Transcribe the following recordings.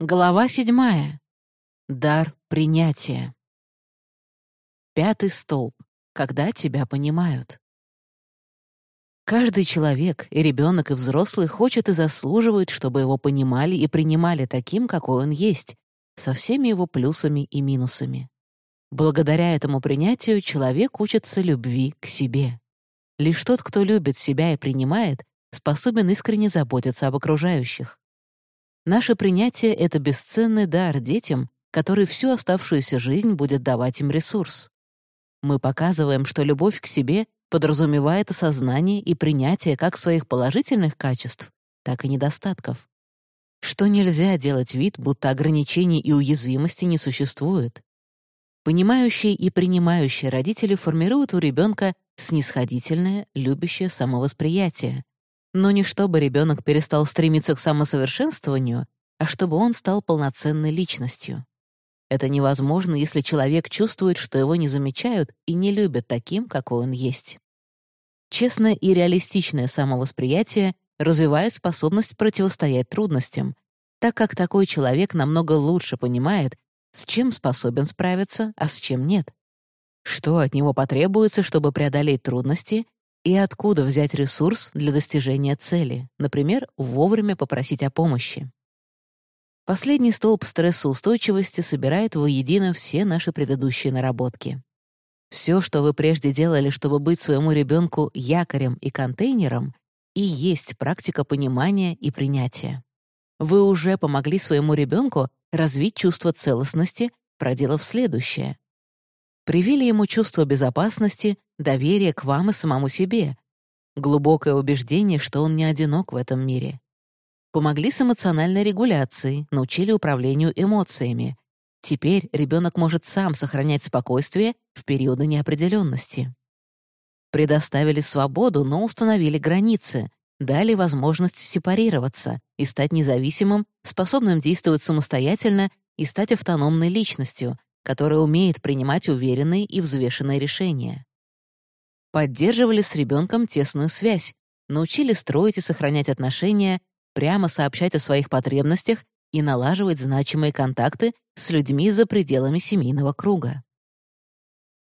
Глава седьмая. Дар принятия. Пятый столб. Когда тебя понимают. Каждый человек, и ребенок, и взрослый, хочет и заслуживает, чтобы его понимали и принимали таким, какой он есть, со всеми его плюсами и минусами. Благодаря этому принятию человек учится любви к себе. Лишь тот, кто любит себя и принимает, способен искренне заботиться об окружающих. Наше принятие — это бесценный дар детям, который всю оставшуюся жизнь будет давать им ресурс. Мы показываем, что любовь к себе подразумевает осознание и принятие как своих положительных качеств, так и недостатков. Что нельзя делать вид, будто ограничений и уязвимости не существует. Понимающие и принимающие родители формируют у ребенка снисходительное, любящее самовосприятие, но не чтобы ребенок перестал стремиться к самосовершенствованию, а чтобы он стал полноценной личностью. Это невозможно, если человек чувствует, что его не замечают и не любят таким, какой он есть. Честное и реалистичное самовосприятие развивает способность противостоять трудностям, так как такой человек намного лучше понимает, с чем способен справиться, а с чем нет. Что от него потребуется, чтобы преодолеть трудности, и откуда взять ресурс для достижения цели, например, вовремя попросить о помощи. Последний столб стрессоустойчивости собирает воедино все наши предыдущие наработки. Все, что вы прежде делали, чтобы быть своему ребенку якорем и контейнером, и есть практика понимания и принятия. Вы уже помогли своему ребенку развить чувство целостности, проделав следующее. Привили ему чувство безопасности, доверие к вам и самому себе, глубокое убеждение, что он не одинок в этом мире, Помогли с эмоциональной регуляцией, научили управлению эмоциями. Теперь ребенок может сам сохранять спокойствие в периоды неопределенности. Предоставили свободу, но установили границы, дали возможность сепарироваться и стать независимым, способным действовать самостоятельно и стать автономной личностью, которая умеет принимать уверенные и взвешенные решения. Поддерживали с ребенком тесную связь, научили строить и сохранять отношения прямо сообщать о своих потребностях и налаживать значимые контакты с людьми за пределами семейного круга.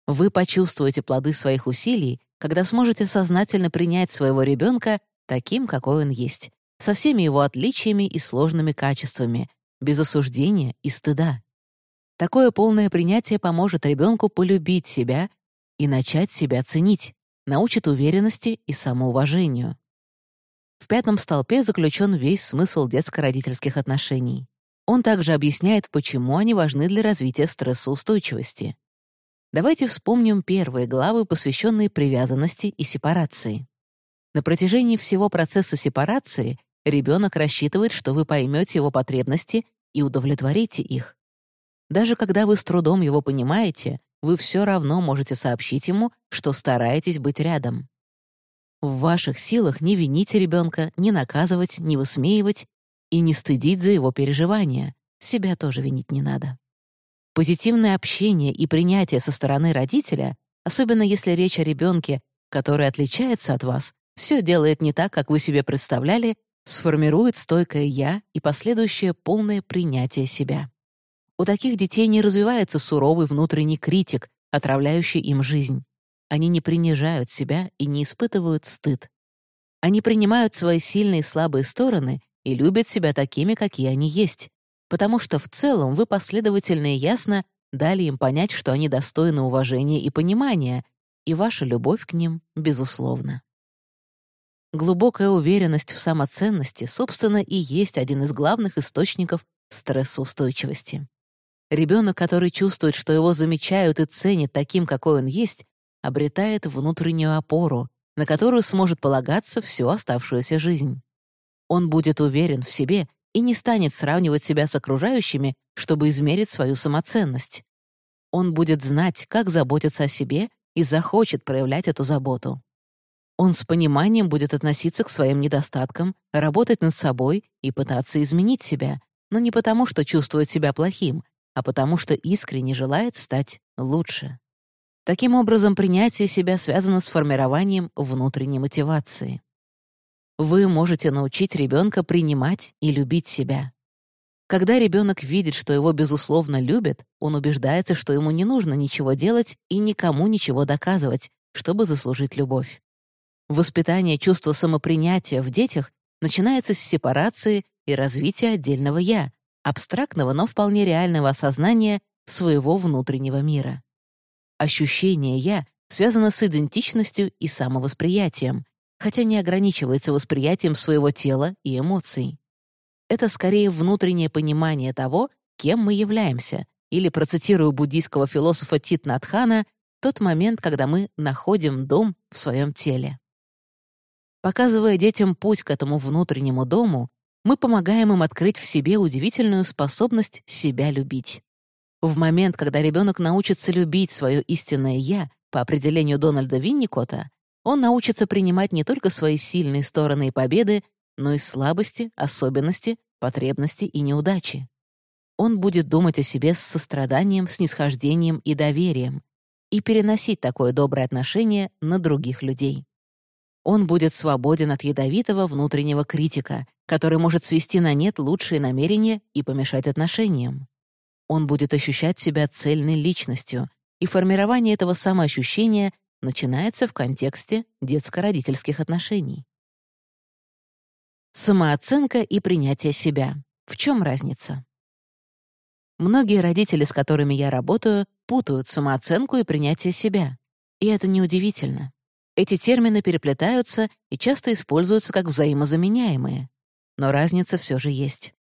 Вы почувствуете плоды своих усилий, когда сможете сознательно принять своего ребенка таким, какой он есть, со всеми его отличиями и сложными качествами, без осуждения и стыда. Такое полное принятие поможет ребенку полюбить себя и начать себя ценить, научит уверенности и самоуважению. В пятом столпе заключен весь смысл детско-родительских отношений. Он также объясняет, почему они важны для развития стрессоустойчивости. Давайте вспомним первые главы, посвященные привязанности и сепарации. На протяжении всего процесса сепарации ребенок рассчитывает, что вы поймете его потребности и удовлетворите их. Даже когда вы с трудом его понимаете, вы все равно можете сообщить ему, что стараетесь быть рядом. В ваших силах не винить ребенка, не наказывать, не высмеивать и не стыдить за его переживания. Себя тоже винить не надо. Позитивное общение и принятие со стороны родителя, особенно если речь о ребенке, который отличается от вас, все делает не так, как вы себе представляли, сформирует стойкое «я» и последующее полное принятие себя. У таких детей не развивается суровый внутренний критик, отравляющий им жизнь. Они не принижают себя и не испытывают стыд. Они принимают свои сильные и слабые стороны и любят себя такими, какие они есть, потому что в целом вы последовательно и ясно дали им понять, что они достойны уважения и понимания, и ваша любовь к ним безусловна. Глубокая уверенность в самоценности, собственно, и есть один из главных источников стрессоустойчивости. Ребенок, который чувствует, что его замечают и ценят таким, какой он есть, обретает внутреннюю опору, на которую сможет полагаться всю оставшуюся жизнь. Он будет уверен в себе и не станет сравнивать себя с окружающими, чтобы измерить свою самоценность. Он будет знать, как заботиться о себе и захочет проявлять эту заботу. Он с пониманием будет относиться к своим недостаткам, работать над собой и пытаться изменить себя, но не потому, что чувствует себя плохим, а потому что искренне желает стать лучше. Таким образом, принятие себя связано с формированием внутренней мотивации. Вы можете научить ребенка принимать и любить себя. Когда ребенок видит, что его безусловно любят, он убеждается, что ему не нужно ничего делать и никому ничего доказывать, чтобы заслужить любовь. Воспитание чувства самопринятия в детях начинается с сепарации и развития отдельного «я», абстрактного, но вполне реального осознания своего внутреннего мира. Ощущение «я» связано с идентичностью и самовосприятием, хотя не ограничивается восприятием своего тела и эмоций. Это скорее внутреннее понимание того, кем мы являемся, или, процитирую буддийского философа Тит Натхана, тот момент, когда мы находим дом в своем теле. Показывая детям путь к этому внутреннему дому, мы помогаем им открыть в себе удивительную способность себя любить. В момент, когда ребенок научится любить свое истинное «я», по определению Дональда Винникота, он научится принимать не только свои сильные стороны и победы, но и слабости, особенности, потребности и неудачи. Он будет думать о себе с состраданием, снисхождением и доверием и переносить такое доброе отношение на других людей. Он будет свободен от ядовитого внутреннего критика, который может свести на нет лучшие намерения и помешать отношениям. Он будет ощущать себя цельной личностью, и формирование этого самоощущения начинается в контексте детско-родительских отношений. Самооценка и принятие себя. В чем разница? Многие родители, с которыми я работаю, путают самооценку и принятие себя. И это неудивительно. Эти термины переплетаются и часто используются как взаимозаменяемые. Но разница все же есть.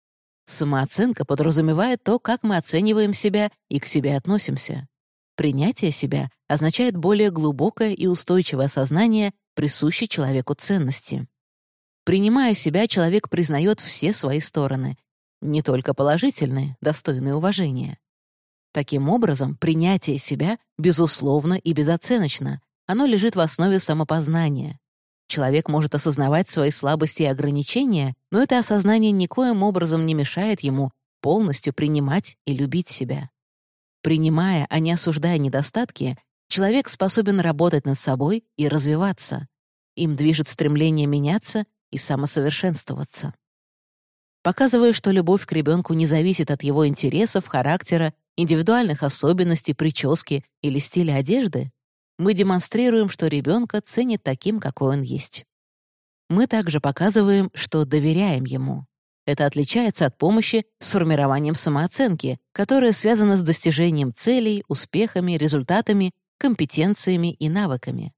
Самооценка подразумевает то, как мы оцениваем себя и к себе относимся. Принятие себя означает более глубокое и устойчивое осознание присущей человеку ценности. Принимая себя, человек признает все свои стороны, не только положительные, достойные уважения. Таким образом, принятие себя безусловно и безоценочно, оно лежит в основе самопознания. Человек может осознавать свои слабости и ограничения, но это осознание никоим образом не мешает ему полностью принимать и любить себя. Принимая, а не осуждая недостатки, человек способен работать над собой и развиваться. Им движет стремление меняться и самосовершенствоваться. Показывая, что любовь к ребенку не зависит от его интересов, характера, индивидуальных особенностей, прически или стиля одежды, мы демонстрируем, что ребенка ценит таким, какой он есть. Мы также показываем, что доверяем ему. Это отличается от помощи с формированием самооценки, которая связана с достижением целей, успехами, результатами, компетенциями и навыками.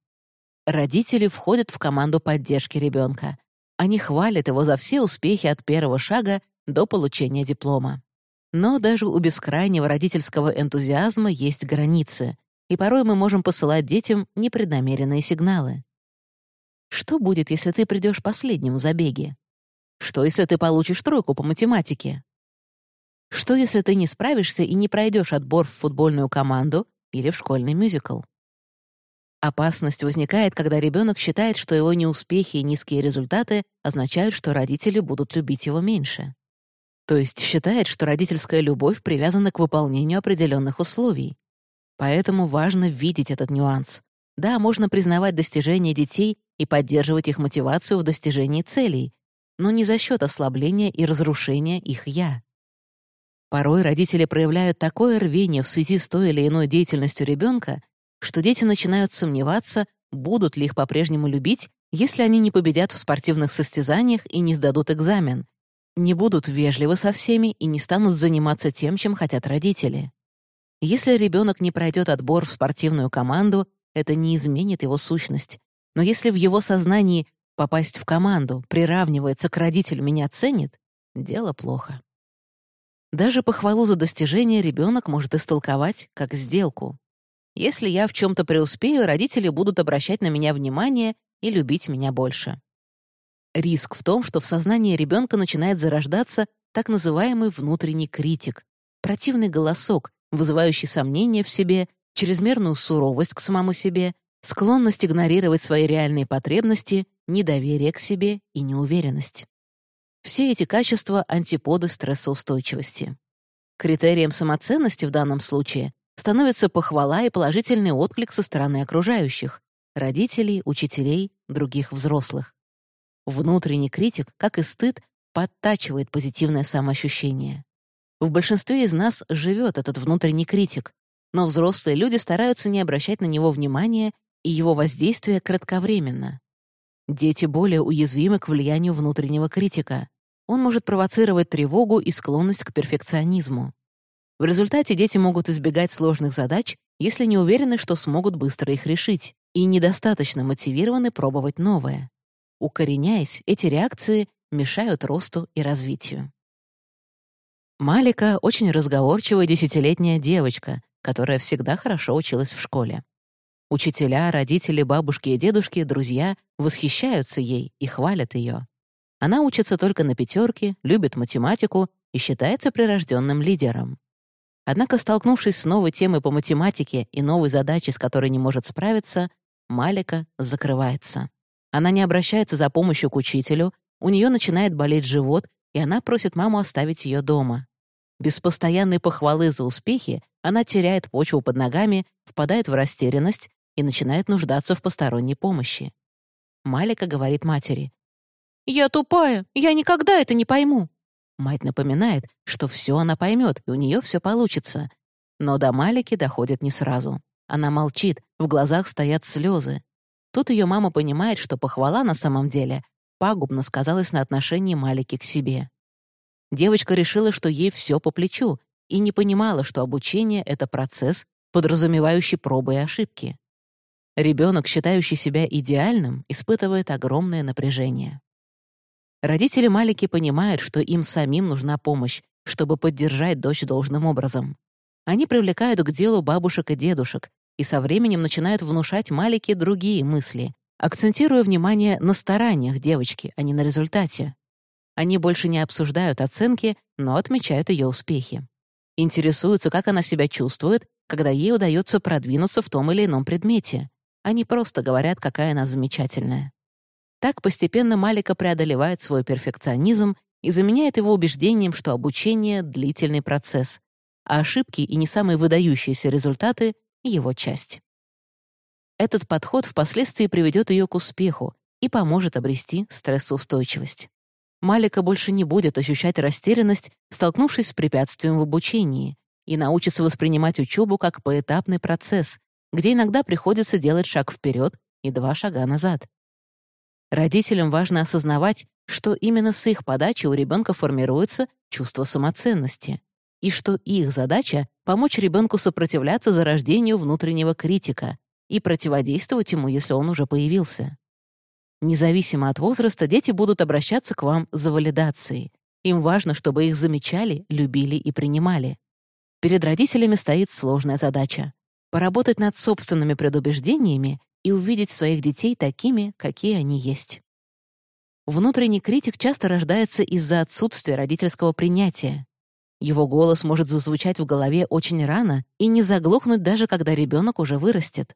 Родители входят в команду поддержки ребенка. Они хвалят его за все успехи от первого шага до получения диплома. Но даже у бескрайнего родительского энтузиазма есть границы, и порой мы можем посылать детям непреднамеренные сигналы. Что будет, если ты придешь последним забеге? Что, если ты получишь тройку по математике? Что, если ты не справишься и не пройдешь отбор в футбольную команду или в школьный мюзикл? Опасность возникает, когда ребенок считает, что его неуспехи и низкие результаты означают, что родители будут любить его меньше. То есть считает, что родительская любовь привязана к выполнению определенных условий. Поэтому важно видеть этот нюанс. Да, можно признавать достижения детей и поддерживать их мотивацию в достижении целей, но не за счет ослабления и разрушения их «я». Порой родители проявляют такое рвение в связи с той или иной деятельностью ребенка, что дети начинают сомневаться, будут ли их по-прежнему любить, если они не победят в спортивных состязаниях и не сдадут экзамен, не будут вежливы со всеми и не станут заниматься тем, чем хотят родители. Если ребенок не пройдет отбор в спортивную команду, это не изменит его сущность. Но если в его сознании попасть в команду приравнивается к «родитель меня ценит», дело плохо. Даже похвалу за достижение ребенок может истолковать как сделку. Если я в чем-то преуспею, родители будут обращать на меня внимание и любить меня больше. Риск в том, что в сознании ребенка начинает зарождаться так называемый внутренний критик, противный голосок, вызывающий сомнения в себе, чрезмерную суровость к самому себе, склонность игнорировать свои реальные потребности, недоверие к себе и неуверенность. Все эти качества — антиподы стрессоустойчивости. Критерием самоценности в данном случае становится похвала и положительный отклик со стороны окружающих — родителей, учителей, других взрослых. Внутренний критик, как и стыд, подтачивает позитивное самоощущение. В большинстве из нас живет этот внутренний критик, но взрослые люди стараются не обращать на него внимания, и его воздействие кратковременно. Дети более уязвимы к влиянию внутреннего критика. Он может провоцировать тревогу и склонность к перфекционизму. В результате дети могут избегать сложных задач, если не уверены, что смогут быстро их решить, и недостаточно мотивированы пробовать новое. Укореняясь, эти реакции мешают росту и развитию. Малика — очень разговорчивая десятилетняя девочка, которая всегда хорошо училась в школе. Учителя, родители, бабушки и дедушки, друзья восхищаются ей и хвалят ее. Она учится только на пятерке, любит математику и считается прирожденным лидером. Однако, столкнувшись с новой темой по математике и новой задачей, с которой не может справиться, Малика закрывается. Она не обращается за помощью к учителю, у нее начинает болеть живот, и она просит маму оставить ее дома. Без постоянной похвалы за успехи она теряет почву под ногами, впадает в растерянность и начинает нуждаться в посторонней помощи. Малика говорит матери. «Я тупая, я никогда это не пойму». Мать напоминает, что все она поймет, и у нее все получится. Но до Малики доходит не сразу. Она молчит, в глазах стоят слезы. Тут ее мама понимает, что похвала на самом деле пагубно сказалась на отношении Малики к себе. Девочка решила, что ей все по плечу, и не понимала, что обучение — это процесс, подразумевающий пробы и ошибки. Ребенок, считающий себя идеальным, испытывает огромное напряжение. Родители Малики понимают, что им самим нужна помощь, чтобы поддержать дочь должным образом. Они привлекают к делу бабушек и дедушек и со временем начинают внушать Малике другие мысли, акцентируя внимание на стараниях девочки, а не на результате. Они больше не обсуждают оценки, но отмечают ее успехи. Интересуются, как она себя чувствует, когда ей удается продвинуться в том или ином предмете. Они просто говорят, какая она замечательная. Так постепенно Малика преодолевает свой перфекционизм и заменяет его убеждением, что обучение — длительный процесс, а ошибки и не самые выдающиеся результаты — его часть. Этот подход впоследствии приведет ее к успеху и поможет обрести стрессоустойчивость. Малика больше не будет ощущать растерянность, столкнувшись с препятствием в обучении, и научится воспринимать учебу как поэтапный процесс, где иногда приходится делать шаг вперед и два шага назад. Родителям важно осознавать, что именно с их подачи у ребенка формируется чувство самоценности, и что их задача — помочь ребенку сопротивляться зарождению внутреннего критика и противодействовать ему, если он уже появился. Независимо от возраста, дети будут обращаться к вам за валидацией. Им важно, чтобы их замечали, любили и принимали. Перед родителями стоит сложная задача — поработать над собственными предубеждениями и увидеть своих детей такими, какие они есть. Внутренний критик часто рождается из-за отсутствия родительского принятия. Его голос может зазвучать в голове очень рано и не заглохнуть даже когда ребенок уже вырастет.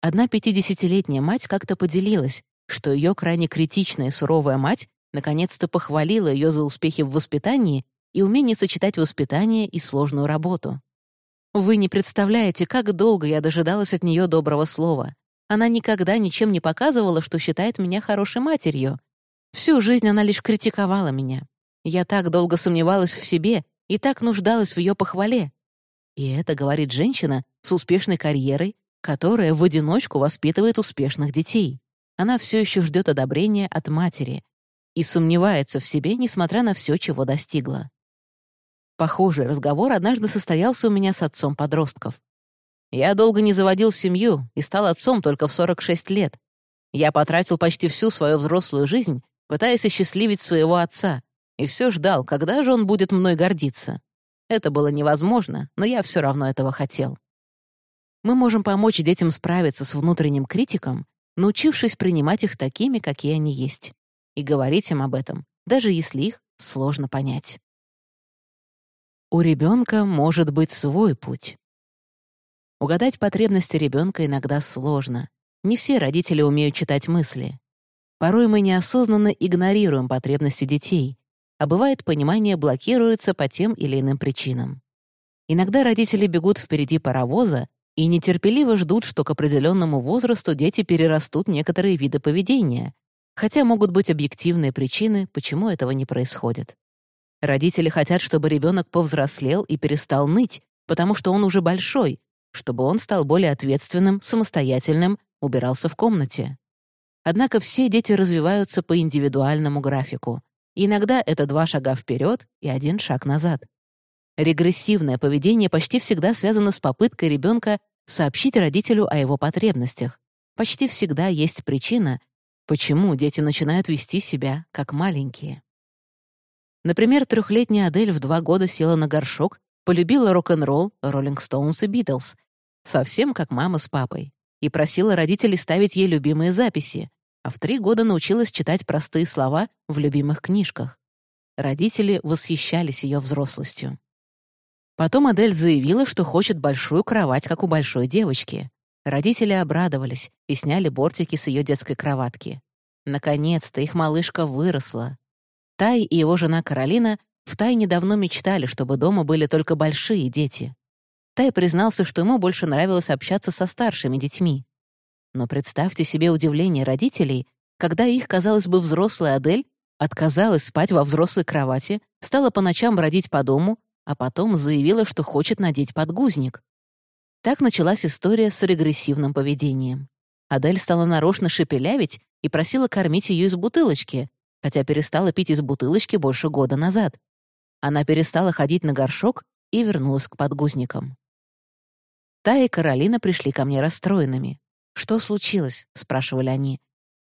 Одна пятидесятилетняя мать как-то поделилась, что ее крайне критичная суровая мать наконец-то похвалила ее за успехи в воспитании и умение сочетать воспитание и сложную работу. Вы не представляете, как долго я дожидалась от нее доброго слова. Она никогда ничем не показывала, что считает меня хорошей матерью. Всю жизнь она лишь критиковала меня. Я так долго сомневалась в себе и так нуждалась в ее похвале. И это говорит женщина с успешной карьерой, которая в одиночку воспитывает успешных детей она все еще ждет одобрения от матери и сомневается в себе, несмотря на все, чего достигла. Похожий разговор однажды состоялся у меня с отцом подростков. Я долго не заводил семью и стал отцом только в 46 лет. Я потратил почти всю свою взрослую жизнь, пытаясь осчастливить своего отца, и все ждал, когда же он будет мной гордиться. Это было невозможно, но я все равно этого хотел. Мы можем помочь детям справиться с внутренним критиком, научившись принимать их такими, какие они есть, и говорить им об этом, даже если их сложно понять. У ребенка может быть свой путь. Угадать потребности ребенка иногда сложно. Не все родители умеют читать мысли. Порой мы неосознанно игнорируем потребности детей, а бывает, понимание блокируется по тем или иным причинам. Иногда родители бегут впереди паровоза и нетерпеливо ждут, что к определенному возрасту дети перерастут некоторые виды поведения, хотя могут быть объективные причины, почему этого не происходит. Родители хотят, чтобы ребенок повзрослел и перестал ныть, потому что он уже большой, чтобы он стал более ответственным, самостоятельным, убирался в комнате. Однако все дети развиваются по индивидуальному графику. иногда это два шага вперед и один шаг назад. Регрессивное поведение почти всегда связано с попыткой ребенка сообщить родителю о его потребностях. Почти всегда есть причина, почему дети начинают вести себя как маленькие. Например, трехлетняя Адель в два года села на горшок, полюбила рок-н-ролл, Роллинг Стоунс и Битлз, совсем как мама с папой, и просила родителей ставить ей любимые записи, а в три года научилась читать простые слова в любимых книжках. Родители восхищались ее взрослостью. Потом Адель заявила, что хочет большую кровать, как у большой девочки. Родители обрадовались и сняли бортики с ее детской кроватки. Наконец-то их малышка выросла. Тай и его жена Каролина втайне давно мечтали, чтобы дома были только большие дети. Тай признался, что ему больше нравилось общаться со старшими детьми. Но представьте себе удивление родителей, когда их, казалось бы, взрослая Адель отказалась спать во взрослой кровати, стала по ночам бродить по дому, а потом заявила, что хочет надеть подгузник. Так началась история с регрессивным поведением. Адель стала нарочно шепелявить и просила кормить ее из бутылочки, хотя перестала пить из бутылочки больше года назад. Она перестала ходить на горшок и вернулась к подгузникам. Та и Каролина пришли ко мне расстроенными. «Что случилось?» — спрашивали они.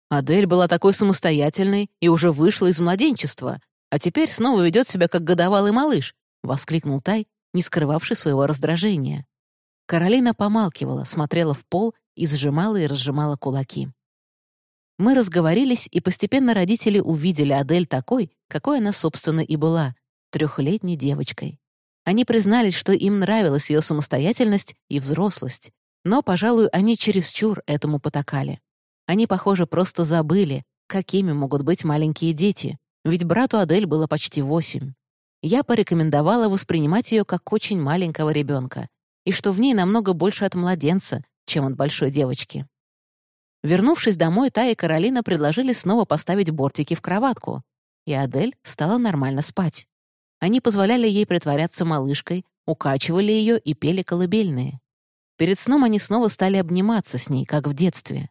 «Адель была такой самостоятельной и уже вышла из младенчества, а теперь снова ведет себя как годовалый малыш», — воскликнул Тай, не скрывавший своего раздражения. Каролина помалкивала, смотрела в пол и сжимала и разжимала кулаки. Мы разговорились, и постепенно родители увидели Адель такой, какой она, собственно, и была, трехлетней девочкой. Они признались, что им нравилась ее самостоятельность и взрослость, но, пожалуй, они чересчур этому потакали. Они, похоже, просто забыли, какими могут быть маленькие дети, ведь брату Адель было почти восемь я порекомендовала воспринимать ее как очень маленького ребенка, и что в ней намного больше от младенца, чем от большой девочки. Вернувшись домой, Та и Каролина предложили снова поставить бортики в кроватку, и Адель стала нормально спать. Они позволяли ей притворяться малышкой, укачивали ее и пели колыбельные. Перед сном они снова стали обниматься с ней, как в детстве.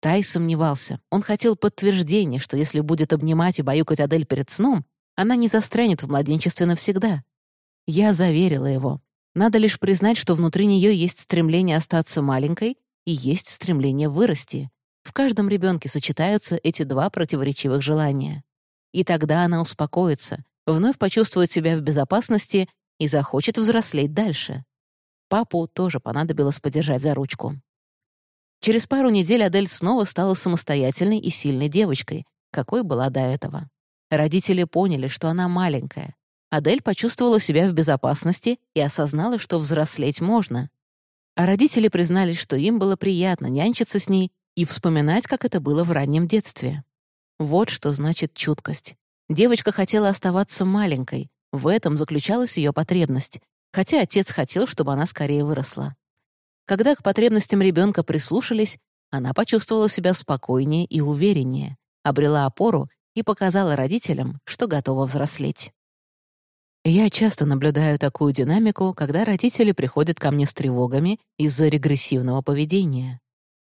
Тай сомневался. Он хотел подтверждения, что если будет обнимать и баюкать Адель перед сном, она не застрянет в младенчестве навсегда. Я заверила его. Надо лишь признать, что внутри нее есть стремление остаться маленькой и есть стремление вырасти. В каждом ребенке сочетаются эти два противоречивых желания. И тогда она успокоится, вновь почувствует себя в безопасности и захочет взрослеть дальше. Папу тоже понадобилось подержать за ручку. Через пару недель Адель снова стала самостоятельной и сильной девочкой, какой была до этого. Родители поняли, что она маленькая. Адель почувствовала себя в безопасности и осознала, что взрослеть можно. А родители признались, что им было приятно нянчиться с ней и вспоминать, как это было в раннем детстве. Вот что значит чуткость. Девочка хотела оставаться маленькой, в этом заключалась ее потребность, хотя отец хотел, чтобы она скорее выросла. Когда к потребностям ребенка прислушались, она почувствовала себя спокойнее и увереннее, обрела опору и показала родителям, что готова взрослеть. Я часто наблюдаю такую динамику, когда родители приходят ко мне с тревогами из-за регрессивного поведения.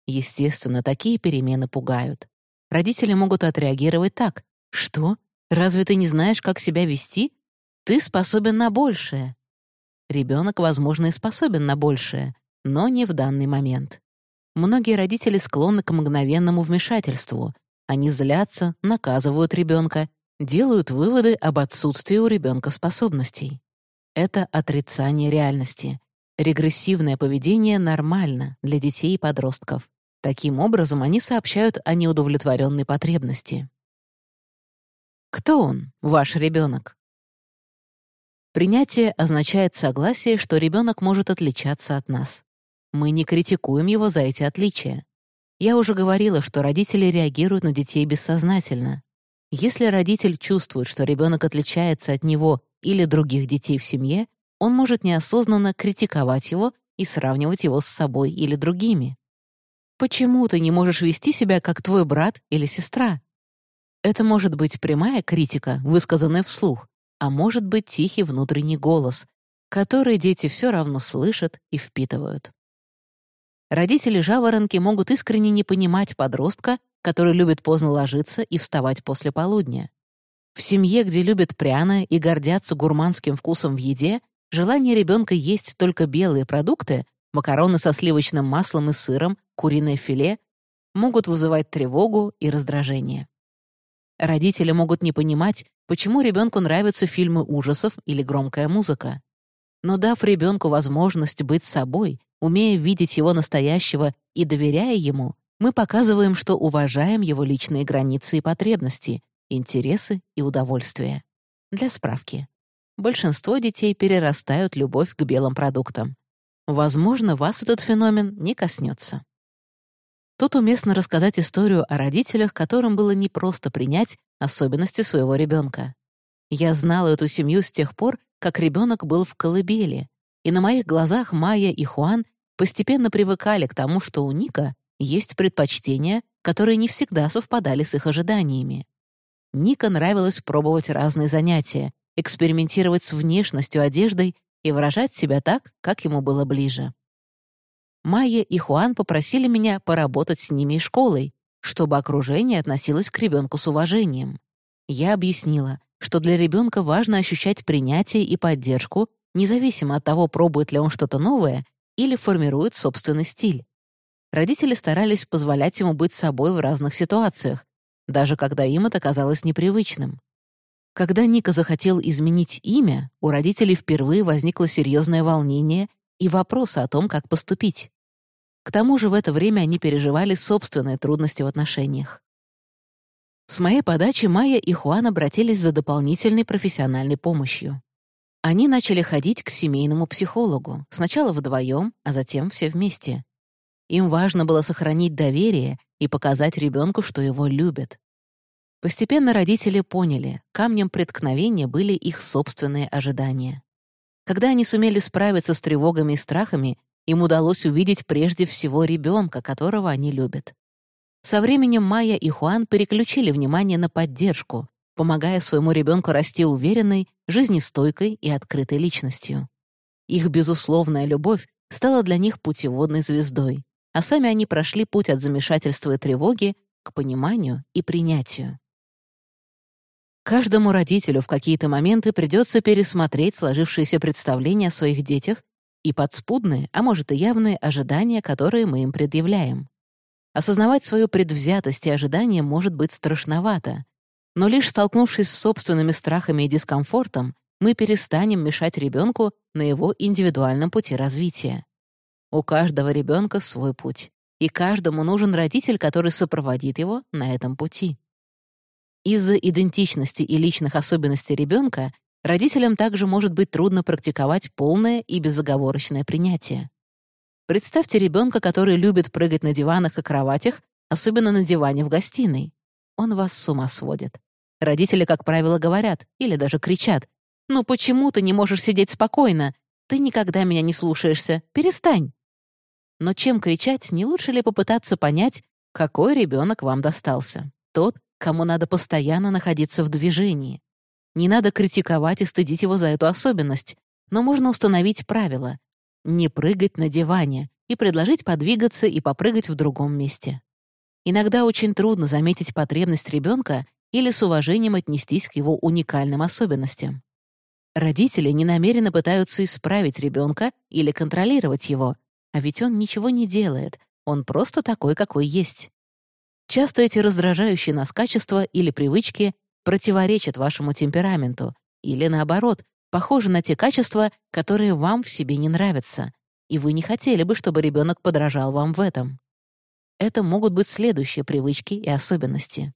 Естественно, такие перемены пугают. Родители могут отреагировать так. «Что? Разве ты не знаешь, как себя вести? Ты способен на большее». Ребенок, возможно, и способен на большее, но не в данный момент. Многие родители склонны к мгновенному вмешательству, они злятся, наказывают ребенка, делают выводы об отсутствии у ребенка способностей. Это отрицание реальности. Регрессивное поведение нормально для детей и подростков. Таким образом, они сообщают о неудовлетворенной потребности. Кто он, ваш ребенок? Принятие означает согласие, что ребенок может отличаться от нас. Мы не критикуем его за эти отличия. Я уже говорила, что родители реагируют на детей бессознательно. Если родитель чувствует, что ребенок отличается от него или других детей в семье, он может неосознанно критиковать его и сравнивать его с собой или другими. Почему ты не можешь вести себя, как твой брат или сестра? Это может быть прямая критика, высказанная вслух, а может быть тихий внутренний голос, который дети все равно слышат и впитывают. Родители-жаворонки могут искренне не понимать подростка, который любит поздно ложиться и вставать после полудня. В семье, где любят пряное и гордятся гурманским вкусом в еде, желание ребенка есть только белые продукты, макароны со сливочным маслом и сыром, куриное филе, могут вызывать тревогу и раздражение. Родители могут не понимать, почему ребенку нравятся фильмы ужасов или громкая музыка. Но дав ребенку возможность быть собой, умея видеть его настоящего и доверяя ему, мы показываем, что уважаем его личные границы и потребности, интересы и удовольствия. Для справки. Большинство детей перерастают любовь к белым продуктам. Возможно, вас этот феномен не коснется. Тут уместно рассказать историю о родителях, которым было непросто принять особенности своего ребенка. Я знала эту семью с тех пор, как ребенок был в колыбели, и на моих глазах Майя и Хуан постепенно привыкали к тому, что у Ника есть предпочтения, которые не всегда совпадали с их ожиданиями. Ника нравилось пробовать разные занятия, экспериментировать с внешностью, одеждой и выражать себя так, как ему было ближе. Майя и Хуан попросили меня поработать с ними и школой, чтобы окружение относилось к ребенку с уважением. Я объяснила, что для ребенка важно ощущать принятие и поддержку, независимо от того, пробует ли он что-то новое или формирует собственный стиль. Родители старались позволять ему быть собой в разных ситуациях, даже когда им это казалось непривычным. Когда Ника захотел изменить имя, у родителей впервые возникло серьезное волнение и вопросы о том, как поступить. К тому же в это время они переживали собственные трудности в отношениях. С моей подачи Майя и Хуан обратились за дополнительной профессиональной помощью. Они начали ходить к семейному психологу, сначала вдвоем, а затем все вместе. Им важно было сохранить доверие и показать ребенку, что его любят. Постепенно родители поняли, камнем преткновения были их собственные ожидания. Когда они сумели справиться с тревогами и страхами, им удалось увидеть прежде всего ребенка, которого они любят. Со временем Майя и Хуан переключили внимание на поддержку, помогая своему ребенку расти уверенной, жизнестойкой и открытой личностью. Их безусловная любовь стала для них путеводной звездой, а сами они прошли путь от замешательства и тревоги к пониманию и принятию. Каждому родителю в какие-то моменты придется пересмотреть сложившиеся представления о своих детях и подспудные, а может и явные ожидания, которые мы им предъявляем. Осознавать свою предвзятость и ожидания может быть страшновато, но лишь столкнувшись с собственными страхами и дискомфортом, мы перестанем мешать ребенку на его индивидуальном пути развития. У каждого ребенка свой путь, и каждому нужен родитель, который сопроводит его на этом пути. Из-за идентичности и личных особенностей ребенка родителям также может быть трудно практиковать полное и безоговорочное принятие. Представьте ребенка, который любит прыгать на диванах и кроватях, особенно на диване в гостиной. Он вас с ума сводит. Родители, как правило, говорят или даже кричат. «Ну почему ты не можешь сидеть спокойно? Ты никогда меня не слушаешься. Перестань!» Но чем кричать, не лучше ли попытаться понять, какой ребенок вам достался? Тот, кому надо постоянно находиться в движении. Не надо критиковать и стыдить его за эту особенность, но можно установить правило — не прыгать на диване и предложить подвигаться и попрыгать в другом месте. Иногда очень трудно заметить потребность ребенка или с уважением отнестись к его уникальным особенностям. Родители ненамеренно пытаются исправить ребенка или контролировать его, а ведь он ничего не делает, он просто такой, какой есть. Часто эти раздражающие нас качества или привычки противоречат вашему темпераменту, или наоборот, похожи на те качества, которые вам в себе не нравятся, и вы не хотели бы, чтобы ребенок подражал вам в этом. Это могут быть следующие привычки и особенности.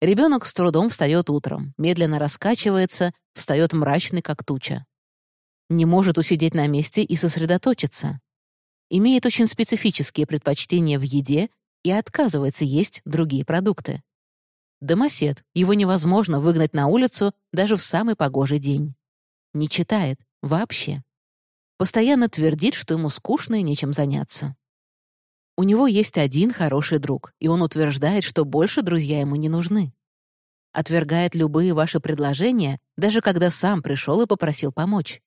Ребенок с трудом встает утром, медленно раскачивается, встает мрачный, как туча. Не может усидеть на месте и сосредоточиться имеет очень специфические предпочтения в еде и отказывается есть другие продукты. Домосед, его невозможно выгнать на улицу даже в самый погожий день. Не читает вообще. Постоянно твердит, что ему скучно и нечем заняться. У него есть один хороший друг, и он утверждает, что больше друзья ему не нужны. отвергает любые ваши предложения, даже когда сам пришел и попросил помочь.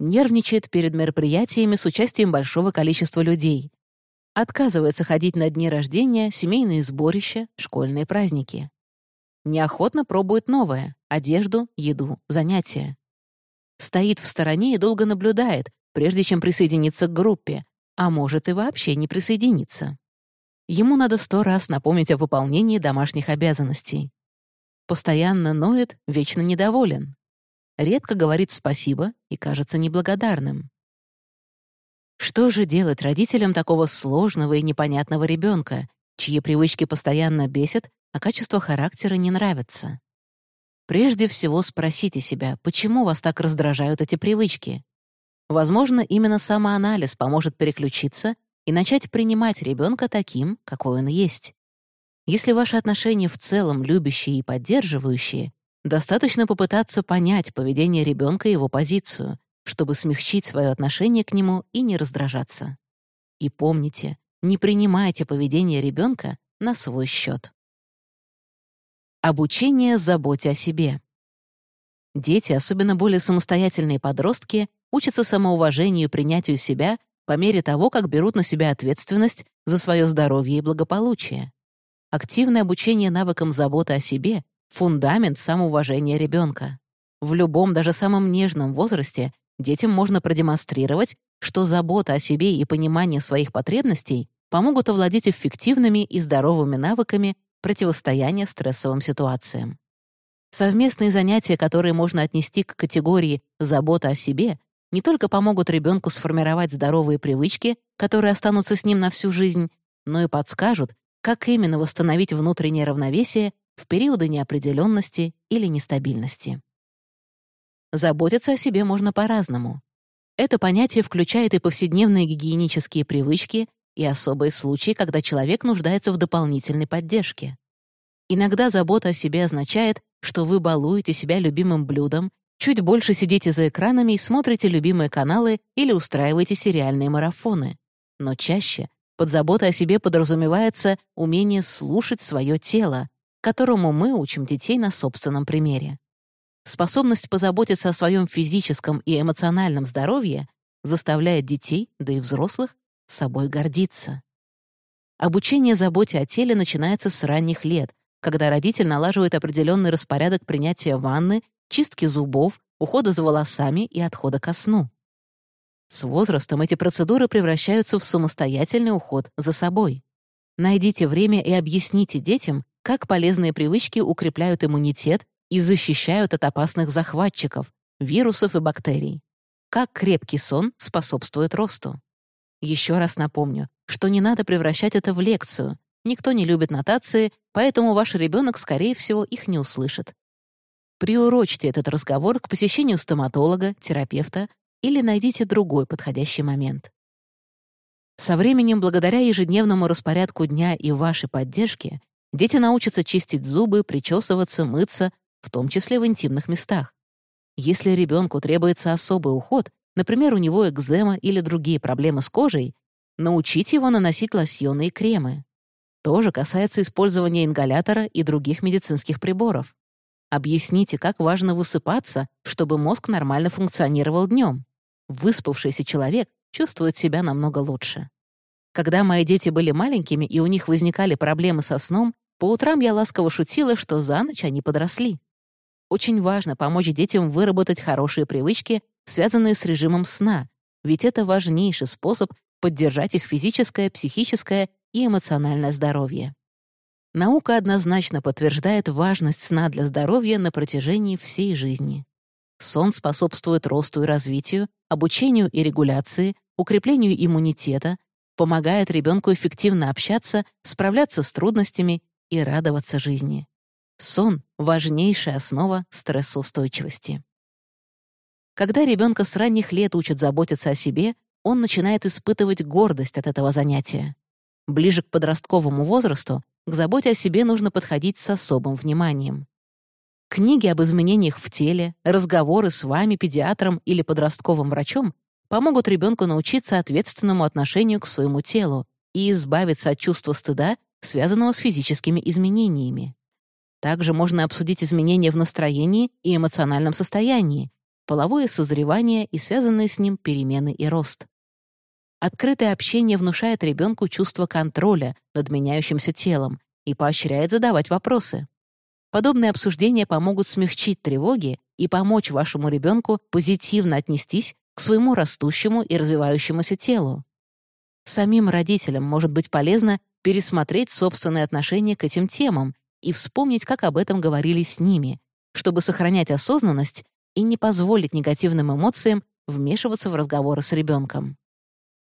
Нервничает перед мероприятиями с участием большого количества людей. Отказывается ходить на дни рождения, семейные сборища, школьные праздники. Неохотно пробует новое — одежду, еду, занятия. Стоит в стороне и долго наблюдает, прежде чем присоединиться к группе, а может и вообще не присоединиться. Ему надо сто раз напомнить о выполнении домашних обязанностей. Постоянно ноет, вечно недоволен. Редко говорит спасибо и кажется неблагодарным. Что же делать родителям такого сложного и непонятного ребенка, чьи привычки постоянно бесят, а качество характера не нравится? Прежде всего спросите себя, почему вас так раздражают эти привычки? Возможно, именно самоанализ поможет переключиться и начать принимать ребенка таким, какой он есть. Если ваши отношения в целом любящие и поддерживающие, достаточно попытаться понять поведение ребенка и его позицию, чтобы смягчить свое отношение к нему и не раздражаться. И помните, не принимайте поведение ребенка на свой счет. Обучение заботе о себе. Дети, особенно более самостоятельные подростки, учатся самоуважению и принятию себя по мере того, как берут на себя ответственность за свое здоровье и благополучие. Активное обучение навыкам заботы о себе — фундамент самоуважения ребенка. В любом, даже самом нежном возрасте детям можно продемонстрировать, что забота о себе и понимание своих потребностей помогут овладеть эффективными и здоровыми навыками противостояния стрессовым ситуациям. Совместные занятия, которые можно отнести к категории «забота о себе», не только помогут ребенку сформировать здоровые привычки, которые останутся с ним на всю жизнь, но и подскажут, как именно восстановить внутреннее равновесие в периоды неопределенности или нестабильности. Заботиться о себе можно по-разному. Это понятие включает и повседневные гигиенические привычки, и особые случаи, когда человек нуждается в дополнительной поддержке. Иногда забота о себе означает, что вы балуете себя любимым блюдом Чуть больше сидите за экранами и смотрите любимые каналы или устраиваете сериальные марафоны. Но чаще под заботой о себе подразумевается умение слушать свое тело, которому мы учим детей на собственном примере. Способность позаботиться о своем физическом и эмоциональном здоровье заставляет детей, да и взрослых, собой гордиться. Обучение заботе о теле начинается с ранних лет, когда родитель налаживает определенный распорядок принятия ванны чистки зубов, ухода за волосами и отхода ко сну. С возрастом эти процедуры превращаются в самостоятельный уход за собой. Найдите время и объясните детям, как полезные привычки укрепляют иммунитет и защищают от опасных захватчиков, вирусов и бактерий. Как крепкий сон способствует росту. Еще раз напомню, что не надо превращать это в лекцию. Никто не любит нотации, поэтому ваш ребенок, скорее всего, их не услышит. Приурочьте этот разговор к посещению стоматолога, терапевта или найдите другой подходящий момент. Со временем, благодаря ежедневному распорядку дня и вашей поддержке, дети научатся чистить зубы, причесываться, мыться, в том числе в интимных местах. Если ребенку требуется особый уход, например, у него экзема или другие проблемы с кожей, научите его наносить лосьоны и кремы. То же касается использования ингалятора и других медицинских приборов. Объясните, как важно высыпаться, чтобы мозг нормально функционировал днем. Выспавшийся человек чувствует себя намного лучше. Когда мои дети были маленькими и у них возникали проблемы со сном, по утрам я ласково шутила, что за ночь они подросли. Очень важно помочь детям выработать хорошие привычки, связанные с режимом сна, ведь это важнейший способ поддержать их физическое, психическое и эмоциональное здоровье. Наука однозначно подтверждает важность сна для здоровья на протяжении всей жизни. Сон способствует росту и развитию, обучению и регуляции, укреплению иммунитета, помогает ребенку эффективно общаться, справляться с трудностями и радоваться жизни. Сон — важнейшая основа стрессоустойчивости. Когда ребенка с ранних лет учат заботиться о себе, он начинает испытывать гордость от этого занятия. Ближе к подростковому возрасту к заботе о себе нужно подходить с особым вниманием. Книги об изменениях в теле, разговоры с вами, педиатром или подростковым врачом помогут ребенку научиться ответственному отношению к своему телу и избавиться от чувства стыда, связанного с физическими изменениями. Также можно обсудить изменения в настроении и эмоциональном состоянии, половое созревание и связанные с ним перемены и рост. Открытое общение внушает ребенку чувство контроля над меняющимся телом и поощряет задавать вопросы. Подобные обсуждения помогут смягчить тревоги и помочь вашему ребенку позитивно отнестись к своему растущему и развивающемуся телу. Самим родителям может быть полезно пересмотреть собственные отношения к этим темам и вспомнить, как об этом говорили с ними, чтобы сохранять осознанность и не позволить негативным эмоциям вмешиваться в разговоры с ребенком.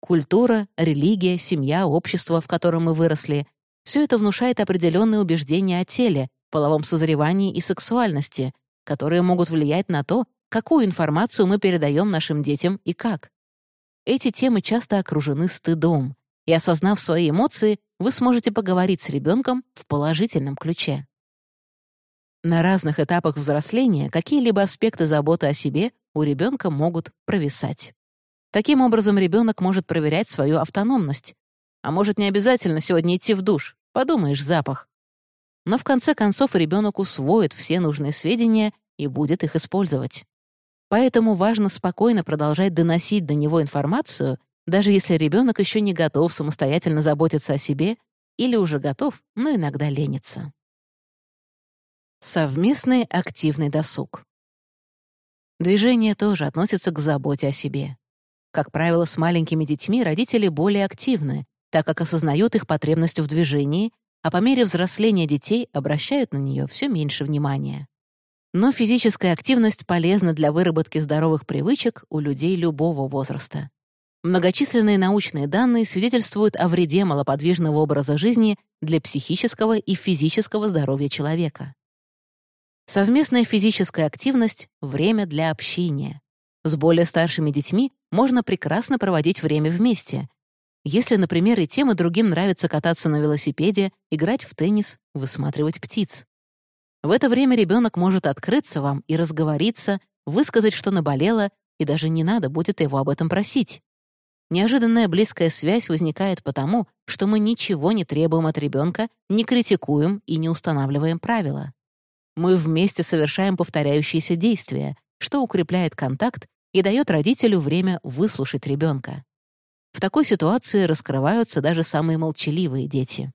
Культура, религия, семья, общество, в котором мы выросли — все это внушает определенные убеждения о теле, половом созревании и сексуальности, которые могут влиять на то, какую информацию мы передаем нашим детям и как. Эти темы часто окружены стыдом, и, осознав свои эмоции, вы сможете поговорить с ребенком в положительном ключе. На разных этапах взросления какие-либо аспекты заботы о себе у ребенка могут провисать. Таким образом, ребенок может проверять свою автономность. А может, не обязательно сегодня идти в душ, подумаешь, запах. Но в конце концов ребенок усвоит все нужные сведения и будет их использовать. Поэтому важно спокойно продолжать доносить до него информацию, даже если ребенок еще не готов самостоятельно заботиться о себе или уже готов, но иногда ленится. Совместный активный досуг. Движение тоже относится к заботе о себе. Как правило, с маленькими детьми родители более активны, так как осознают их потребность в движении, а по мере взросления детей обращают на нее все меньше внимания. Но физическая активность полезна для выработки здоровых привычек у людей любого возраста. Многочисленные научные данные свидетельствуют о вреде малоподвижного образа жизни для психического и физического здоровья человека. Совместная физическая активность — время для общения. С более старшими детьми можно прекрасно проводить время вместе. Если, например, и тем, и другим нравится кататься на велосипеде, играть в теннис, высматривать птиц. В это время ребенок может открыться вам и разговориться, высказать, что наболело, и даже не надо будет его об этом просить. Неожиданная близкая связь возникает потому, что мы ничего не требуем от ребенка, не критикуем и не устанавливаем правила. Мы вместе совершаем повторяющиеся действия, что укрепляет контакт и дает родителю время выслушать ребенка. В такой ситуации раскрываются даже самые молчаливые дети.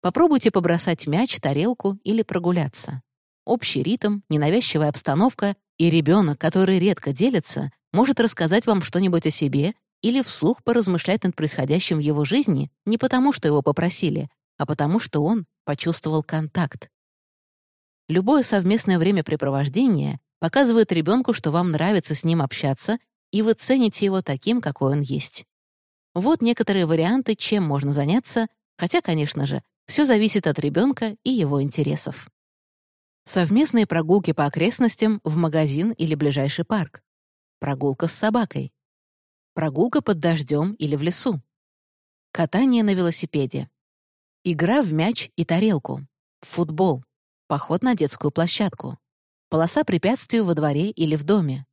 Попробуйте побросать мяч, тарелку или прогуляться. Общий ритм, ненавязчивая обстановка и ребенок, который редко делится, может рассказать вам что-нибудь о себе или вслух поразмышлять над происходящим в его жизни не потому, что его попросили, а потому, что он почувствовал контакт. Любое совместное времяпрепровождение показывает ребенку, что вам нравится с ним общаться, и вы цените его таким, какой он есть. Вот некоторые варианты, чем можно заняться, хотя, конечно же, все зависит от ребенка и его интересов. Совместные прогулки по окрестностям в магазин или ближайший парк. Прогулка с собакой. Прогулка под дождем или в лесу. Катание на велосипеде. Игра в мяч и тарелку. Футбол. Поход на детскую площадку. Полоса препятствий во дворе или в доме.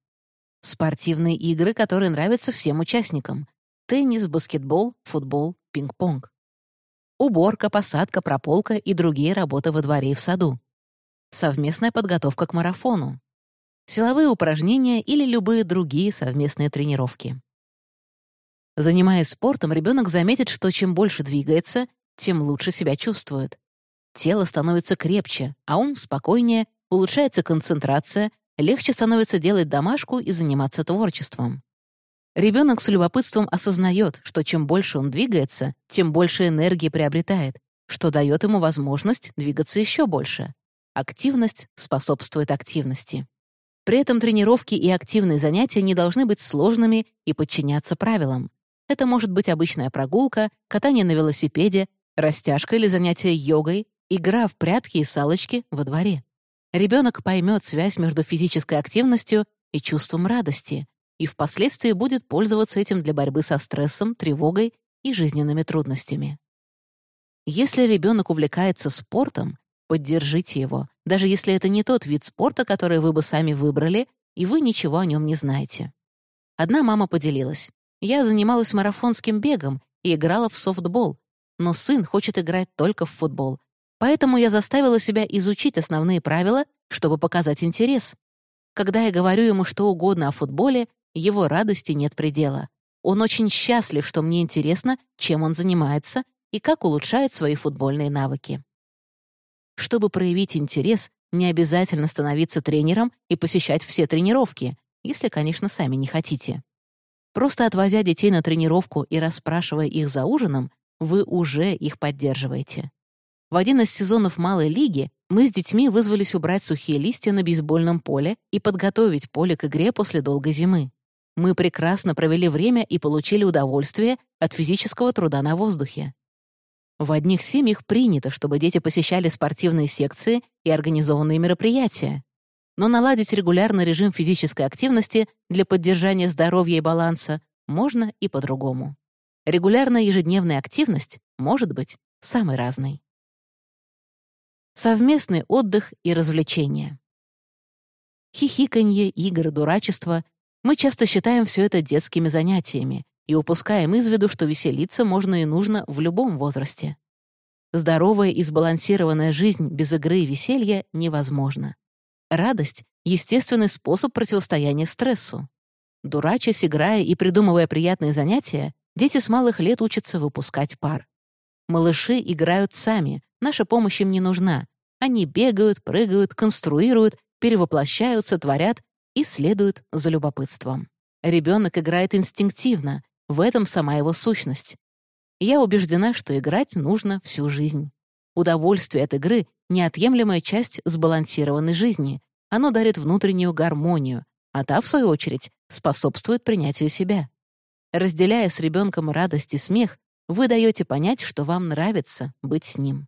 Спортивные игры, которые нравятся всем участникам. Теннис, баскетбол, футбол, пинг-понг уборка, посадка, прополка и другие работы во дворе и в саду. Совместная подготовка к марафону. Силовые упражнения или любые другие совместные тренировки. Занимаясь спортом, ребенок заметит, что чем больше двигается, тем лучше себя чувствует. Тело становится крепче, а ум спокойнее, улучшается концентрация, легче становится делать домашку и заниматься творчеством. Ребенок с любопытством осознает, что чем больше он двигается, тем больше энергии приобретает, что дает ему возможность двигаться еще больше. Активность способствует активности. При этом тренировки и активные занятия не должны быть сложными и подчиняться правилам. Это может быть обычная прогулка, катание на велосипеде, растяжка или занятие йогой, игра в прятки и салочки во дворе. Ребенок поймет связь между физической активностью и чувством радости, и впоследствии будет пользоваться этим для борьбы со стрессом, тревогой и жизненными трудностями. Если ребенок увлекается спортом, поддержите его, даже если это не тот вид спорта, который вы бы сами выбрали, и вы ничего о нем не знаете. Одна мама поделилась. «Я занималась марафонским бегом и играла в софтбол, но сын хочет играть только в футбол, Поэтому я заставила себя изучить основные правила, чтобы показать интерес. Когда я говорю ему что угодно о футболе, его радости нет предела. Он очень счастлив, что мне интересно, чем он занимается и как улучшает свои футбольные навыки. Чтобы проявить интерес, не обязательно становиться тренером и посещать все тренировки, если, конечно, сами не хотите. Просто отвозя детей на тренировку и расспрашивая их за ужином, вы уже их поддерживаете. В один из сезонов малой лиги мы с детьми вызвались убрать сухие листья на бейсбольном поле и подготовить поле к игре после долгой зимы. Мы прекрасно провели время и получили удовольствие от физического труда на воздухе. В одних семьях принято, чтобы дети посещали спортивные секции и организованные мероприятия. Но наладить регулярный режим физической активности для поддержания здоровья и баланса можно и по-другому. Регулярная ежедневная активность может быть самой разной. Совместный отдых и развлечения. Хихиканье, игры, дурачество мы часто считаем все это детскими занятиями и упускаем из виду, что веселиться можно и нужно в любом возрасте. Здоровая и сбалансированная жизнь без игры и веселья невозможна. Радость — естественный способ противостояния стрессу. Дурачась, играя и придумывая приятные занятия, дети с малых лет учатся выпускать пар. Малыши играют сами, наша помощь им не нужна. Они бегают, прыгают, конструируют, перевоплощаются, творят и следуют за любопытством. Ребенок играет инстинктивно, в этом сама его сущность. Я убеждена, что играть нужно всю жизнь. Удовольствие от игры — неотъемлемая часть сбалансированной жизни. Оно дарит внутреннюю гармонию, а та, в свою очередь, способствует принятию себя. Разделяя с ребенком радость и смех, вы даете понять, что вам нравится быть с ним.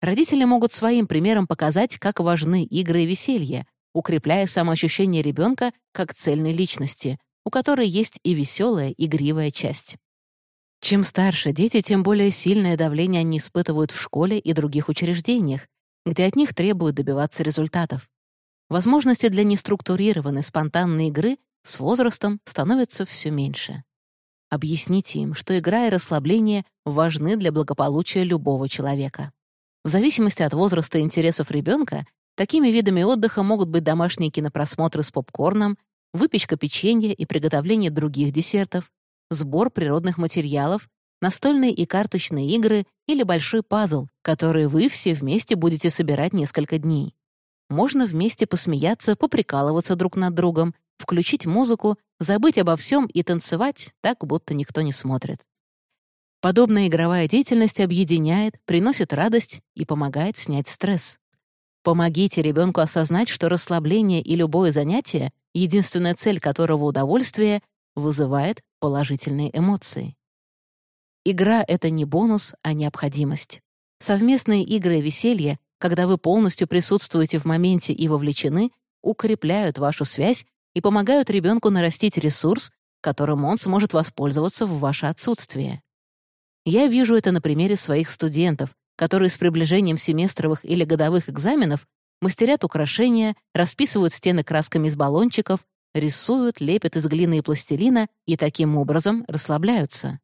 Родители могут своим примером показать, как важны игры и веселье, укрепляя самоощущение ребенка как цельной личности, у которой есть и веселая, игривая часть. Чем старше дети, тем более сильное давление они испытывают в школе и других учреждениях, где от них требуют добиваться результатов. Возможности для неструктурированной, спонтанной игры с возрастом становятся все меньше. Объясните им, что игра и расслабление важны для благополучия любого человека. В зависимости от возраста и интересов ребенка Такими видами отдыха могут быть домашние кинопросмотры с попкорном, выпечка печенья и приготовление других десертов, сбор природных материалов, настольные и карточные игры или большой пазл, которые вы все вместе будете собирать несколько дней. Можно вместе посмеяться, поприкалываться друг над другом, включить музыку, забыть обо всем и танцевать так, будто никто не смотрит. Подобная игровая деятельность объединяет, приносит радость и помогает снять стресс. Помогите ребенку осознать, что расслабление и любое занятие, единственная цель которого удовольствие, вызывает положительные эмоции. Игра — это не бонус, а необходимость. Совместные игры и веселье, когда вы полностью присутствуете в моменте и вовлечены, укрепляют вашу связь и помогают ребенку нарастить ресурс, которым он сможет воспользоваться в ваше отсутствие. Я вижу это на примере своих студентов, которые с приближением семестровых или годовых экзаменов мастерят украшения, расписывают стены красками из баллончиков, рисуют, лепят из глины и пластилина и таким образом расслабляются.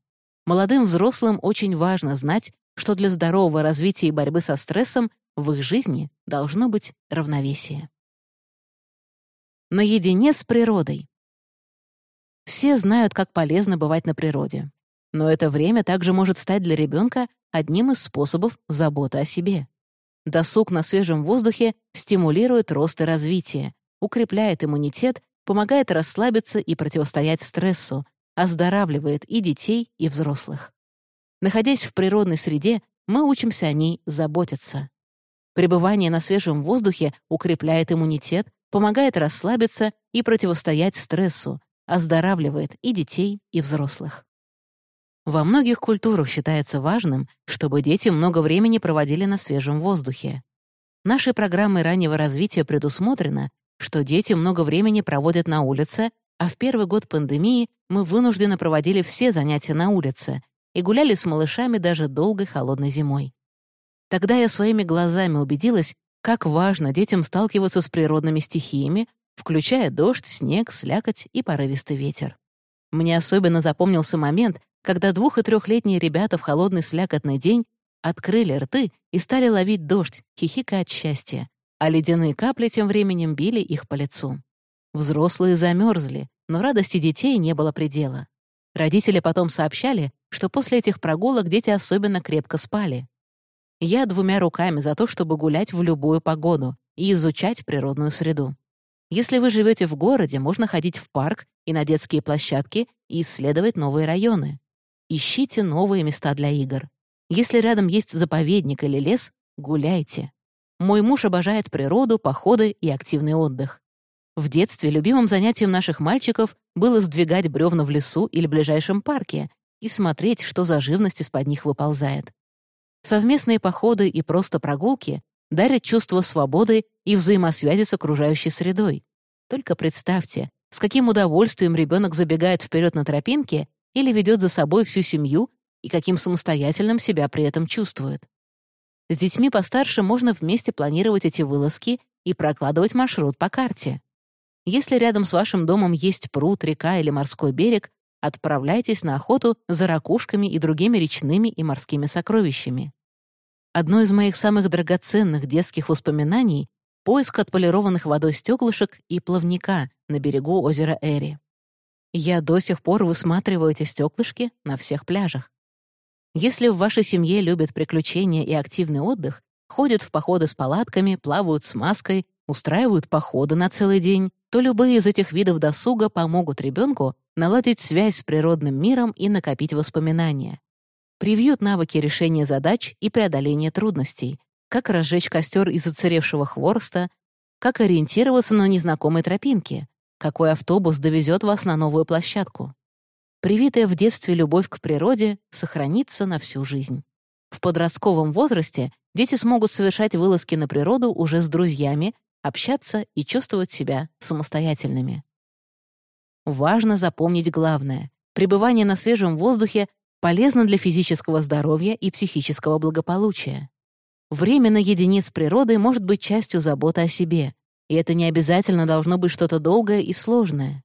Молодым взрослым очень важно знать, что для здорового развития и борьбы со стрессом в их жизни должно быть равновесие. Наедине с природой. Все знают, как полезно бывать на природе. Но это время также может стать для ребенка одним из способов заботы о себе. Досуг на свежем воздухе стимулирует рост и развитие, укрепляет иммунитет, помогает расслабиться и противостоять стрессу, оздоравливает и детей, и взрослых. Находясь в природной среде, мы учимся о ней заботиться. Пребывание на свежем воздухе укрепляет иммунитет, помогает расслабиться и противостоять стрессу, оздоравливает и детей, и взрослых. Во многих культурах считается важным, чтобы дети много времени проводили на свежем воздухе. Нашей программой раннего развития предусмотрено, что дети много времени проводят на улице, а в первый год пандемии мы вынужденно проводили все занятия на улице и гуляли с малышами даже долгой холодной зимой. Тогда я своими глазами убедилась, как важно детям сталкиваться с природными стихиями, включая дождь, снег, слякоть и порывистый ветер. Мне особенно запомнился момент, когда двух- и трехлетние ребята в холодный слякотный день открыли рты и стали ловить дождь, хихикая от счастья, а ледяные капли тем временем били их по лицу. Взрослые замерзли, но радости детей не было предела. Родители потом сообщали, что после этих прогулок дети особенно крепко спали. Я двумя руками за то, чтобы гулять в любую погоду и изучать природную среду. Если вы живете в городе, можно ходить в парк и на детские площадки и исследовать новые районы. Ищите новые места для игр. Если рядом есть заповедник или лес, гуляйте. Мой муж обожает природу, походы и активный отдых. В детстве любимым занятием наших мальчиков было сдвигать бревна в лесу или ближайшем парке и смотреть, что за живность из-под них выползает. Совместные походы и просто прогулки дарят чувство свободы и взаимосвязи с окружающей средой. Только представьте, с каким удовольствием ребенок забегает вперед на тропинке или ведет за собой всю семью и каким самостоятельным себя при этом чувствует. С детьми постарше можно вместе планировать эти вылазки и прокладывать маршрут по карте. Если рядом с вашим домом есть пруд, река или морской берег, отправляйтесь на охоту за ракушками и другими речными и морскими сокровищами. Одно из моих самых драгоценных детских воспоминаний — поиск отполированных водой стеклышек и плавника на берегу озера Эри. Я до сих пор высматриваю эти стеклышки на всех пляжах. Если в вашей семье любят приключения и активный отдых, ходят в походы с палатками, плавают с маской, устраивают походы на целый день, то любые из этих видов досуга помогут ребенку наладить связь с природным миром и накопить воспоминания. Привьют навыки решения задач и преодоления трудностей, как разжечь костер из оцаревшего хвороста, как ориентироваться на незнакомой тропинке, какой автобус довезет вас на новую площадку. Привитая в детстве любовь к природе сохранится на всю жизнь. В подростковом возрасте дети смогут совершать вылазки на природу уже с друзьями, общаться и чувствовать себя самостоятельными. Важно запомнить главное. Пребывание на свежем воздухе полезно для физического здоровья и психического благополучия. Время наедине с природой может быть частью заботы о себе, и это не обязательно должно быть что-то долгое и сложное.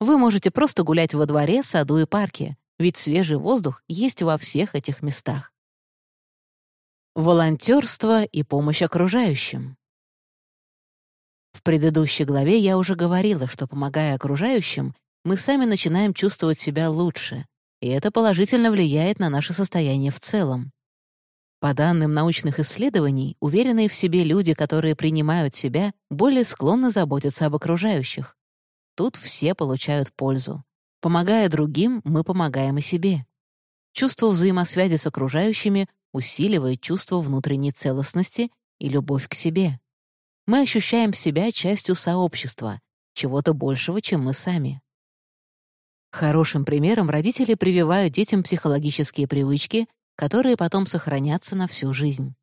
Вы можете просто гулять во дворе, саду и парке, ведь свежий воздух есть во всех этих местах. Волонтерство и помощь окружающим. В предыдущей главе я уже говорила, что, помогая окружающим, мы сами начинаем чувствовать себя лучше, и это положительно влияет на наше состояние в целом. По данным научных исследований, уверенные в себе люди, которые принимают себя, более склонны заботиться об окружающих. Тут все получают пользу. Помогая другим, мы помогаем и себе. Чувство взаимосвязи с окружающими усиливает чувство внутренней целостности и любовь к себе мы ощущаем себя частью сообщества, чего-то большего, чем мы сами. Хорошим примером родители прививают детям психологические привычки, которые потом сохранятся на всю жизнь.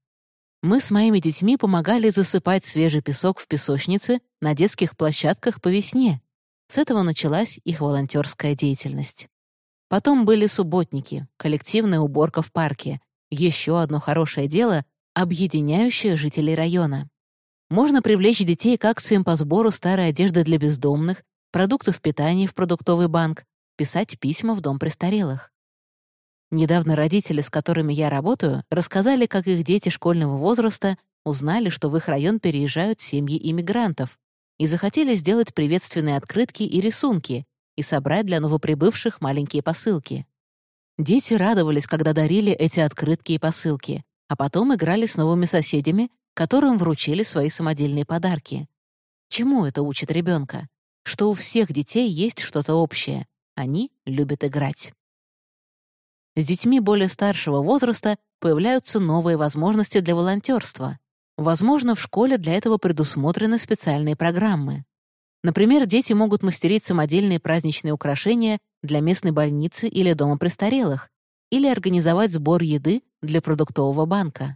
Мы с моими детьми помогали засыпать свежий песок в песочнице на детских площадках по весне. С этого началась их волонтерская деятельность. Потом были субботники, коллективная уборка в парке, еще одно хорошее дело, объединяющее жителей района. Можно привлечь детей к акциям по сбору старой одежды для бездомных, продуктов питания в продуктовый банк, писать письма в дом престарелых. Недавно родители, с которыми я работаю, рассказали, как их дети школьного возраста узнали, что в их район переезжают семьи иммигрантов, и захотели сделать приветственные открытки и рисунки и собрать для новоприбывших маленькие посылки. Дети радовались, когда дарили эти открытки и посылки, а потом играли с новыми соседями которым вручили свои самодельные подарки. Чему это учит ребенка? Что у всех детей есть что-то общее. Они любят играть. С детьми более старшего возраста появляются новые возможности для волонтерства. Возможно, в школе для этого предусмотрены специальные программы. Например, дети могут мастерить самодельные праздничные украшения для местной больницы или дома престарелых, или организовать сбор еды для продуктового банка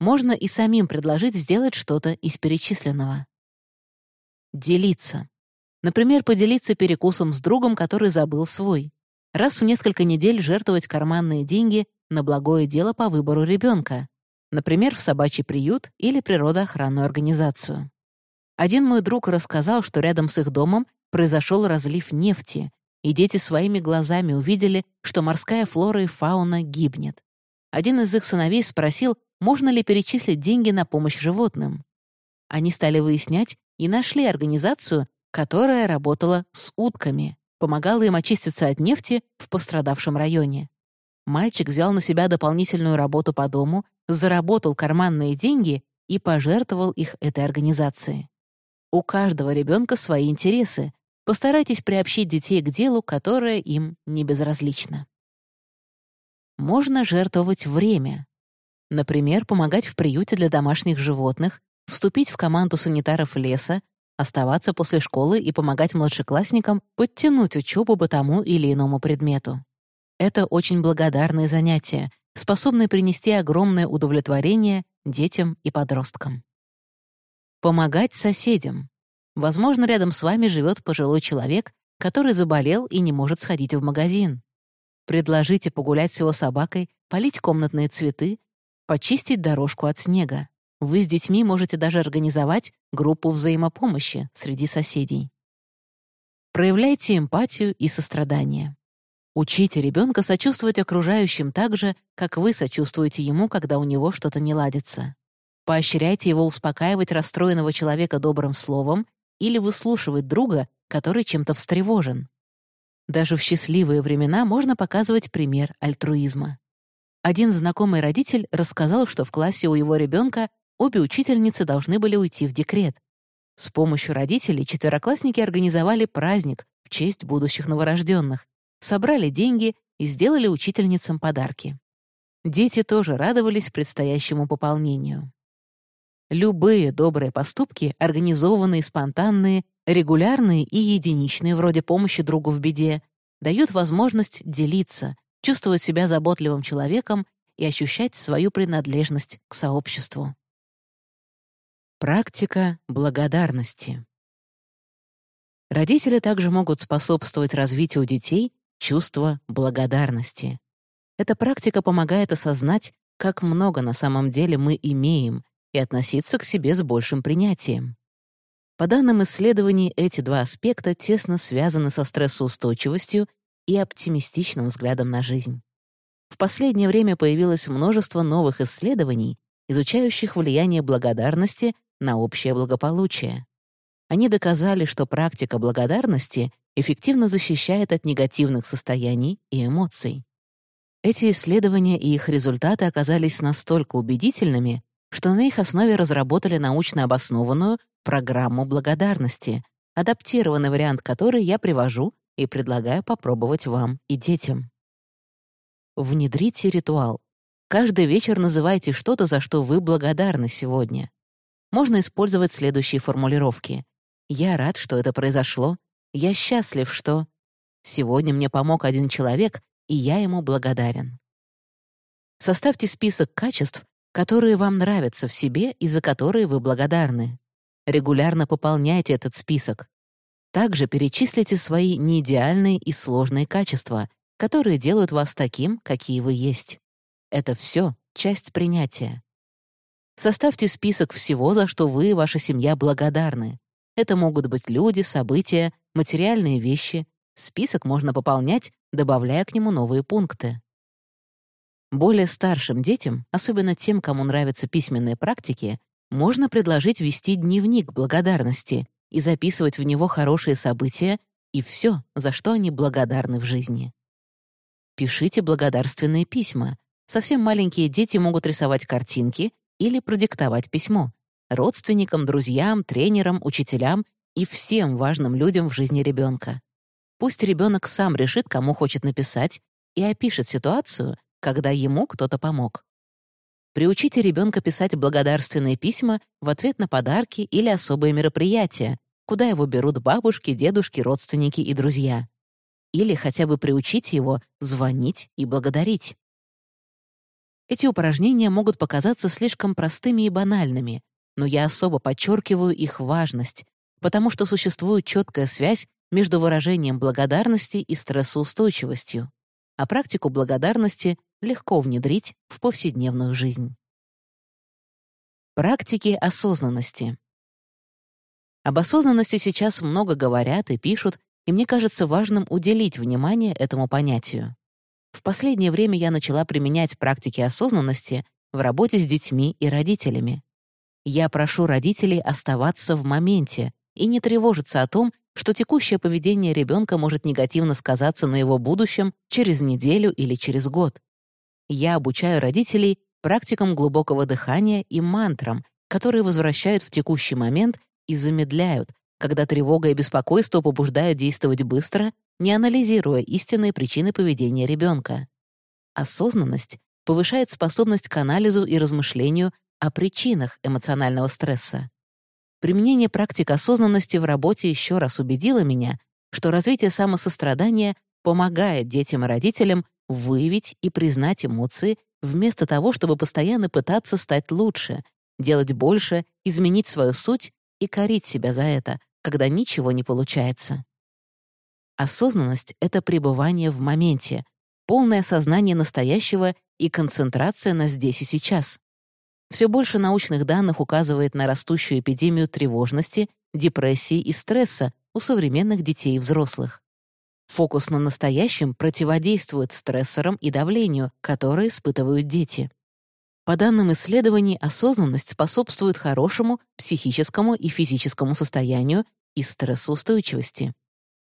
можно и самим предложить сделать что-то из перечисленного. Делиться. Например, поделиться перекусом с другом, который забыл свой. Раз в несколько недель жертвовать карманные деньги на благое дело по выбору ребенка. Например, в собачий приют или природоохранную организацию. Один мой друг рассказал, что рядом с их домом произошел разлив нефти, и дети своими глазами увидели, что морская флора и фауна гибнет. Один из их сыновей спросил, можно ли перечислить деньги на помощь животным. Они стали выяснять и нашли организацию, которая работала с утками, помогала им очиститься от нефти в пострадавшем районе. Мальчик взял на себя дополнительную работу по дому, заработал карманные деньги и пожертвовал их этой организации. У каждого ребенка свои интересы. Постарайтесь приобщить детей к делу, которое им не безразлично. Можно жертвовать время. Например, помогать в приюте для домашних животных, вступить в команду санитаров леса, оставаться после школы и помогать младшеклассникам подтянуть учебу по тому или иному предмету. Это очень благодарные занятия, способные принести огромное удовлетворение детям и подросткам. Помогать соседям. Возможно, рядом с вами живет пожилой человек, который заболел и не может сходить в магазин. Предложите погулять с его собакой, полить комнатные цветы, почистить дорожку от снега. Вы с детьми можете даже организовать группу взаимопомощи среди соседей. Проявляйте эмпатию и сострадание. Учите ребенка сочувствовать окружающим так же, как вы сочувствуете ему, когда у него что-то не ладится. Поощряйте его успокаивать расстроенного человека добрым словом или выслушивать друга, который чем-то встревожен. Даже в счастливые времена можно показывать пример альтруизма. Один знакомый родитель рассказал, что в классе у его ребенка обе учительницы должны были уйти в декрет. С помощью родителей четвероклассники организовали праздник в честь будущих новорожденных, собрали деньги и сделали учительницам подарки. Дети тоже радовались предстоящему пополнению. Любые добрые поступки, организованные, спонтанные, регулярные и единичные, вроде помощи другу в беде, дают возможность делиться, чувствовать себя заботливым человеком и ощущать свою принадлежность к сообществу. Практика благодарности. Родители также могут способствовать развитию детей чувство благодарности. Эта практика помогает осознать, как много на самом деле мы имеем, и относиться к себе с большим принятием. По данным исследований, эти два аспекта тесно связаны со стрессоустойчивостью и оптимистичным взглядом на жизнь. В последнее время появилось множество новых исследований, изучающих влияние благодарности на общее благополучие. Они доказали, что практика благодарности эффективно защищает от негативных состояний и эмоций. Эти исследования и их результаты оказались настолько убедительными, что на их основе разработали научно обоснованную программу благодарности, адаптированный вариант которой я привожу и предлагаю попробовать вам и детям. Внедрите ритуал. Каждый вечер называйте что-то, за что вы благодарны сегодня. Можно использовать следующие формулировки. «Я рад, что это произошло. Я счастлив, что...» «Сегодня мне помог один человек, и я ему благодарен». Составьте список качеств, которые вам нравятся в себе и за которые вы благодарны. Регулярно пополняйте этот список. Также перечислите свои неидеальные и сложные качества, которые делают вас таким, какие вы есть. Это все часть принятия. Составьте список всего, за что вы и ваша семья благодарны. Это могут быть люди, события, материальные вещи. Список можно пополнять, добавляя к нему новые пункты. Более старшим детям, особенно тем, кому нравятся письменные практики, можно предложить вести дневник благодарности и записывать в него хорошие события и все, за что они благодарны в жизни. Пишите благодарственные письма. Совсем маленькие дети могут рисовать картинки или продиктовать письмо родственникам, друзьям, тренерам, учителям и всем важным людям в жизни ребенка. Пусть ребенок сам решит, кому хочет написать, и опишет ситуацию, когда ему кто-то помог. Приучите ребенка писать благодарственные письма в ответ на подарки или особые мероприятия, куда его берут бабушки, дедушки, родственники и друзья. Или хотя бы приучите его звонить и благодарить. Эти упражнения могут показаться слишком простыми и банальными, но я особо подчеркиваю их важность, потому что существует четкая связь между выражением благодарности и стрессоустойчивостью, а практику благодарности легко внедрить в повседневную жизнь. Практики осознанности. Об осознанности сейчас много говорят и пишут, и мне кажется важным уделить внимание этому понятию. В последнее время я начала применять практики осознанности в работе с детьми и родителями. Я прошу родителей оставаться в моменте и не тревожиться о том, что текущее поведение ребенка может негативно сказаться на его будущем через неделю или через год. Я обучаю родителей практикам глубокого дыхания и мантрам, которые возвращают в текущий момент и замедляют, когда тревога и беспокойство побуждают действовать быстро, не анализируя истинные причины поведения ребенка. Осознанность повышает способность к анализу и размышлению о причинах эмоционального стресса. Применение практик осознанности в работе еще раз убедило меня, что развитие самосострадания помогает детям и родителям выявить и признать эмоции вместо того, чтобы постоянно пытаться стать лучше, делать больше, изменить свою суть и корить себя за это, когда ничего не получается. Осознанность — это пребывание в моменте, полное сознание настоящего и концентрация на здесь и сейчас. Все больше научных данных указывает на растущую эпидемию тревожности, депрессии и стресса у современных детей и взрослых. Фокус на настоящем противодействует стрессорам и давлению, которые испытывают дети. По данным исследований, осознанность способствует хорошему психическому и физическому состоянию и стрессоустойчивости.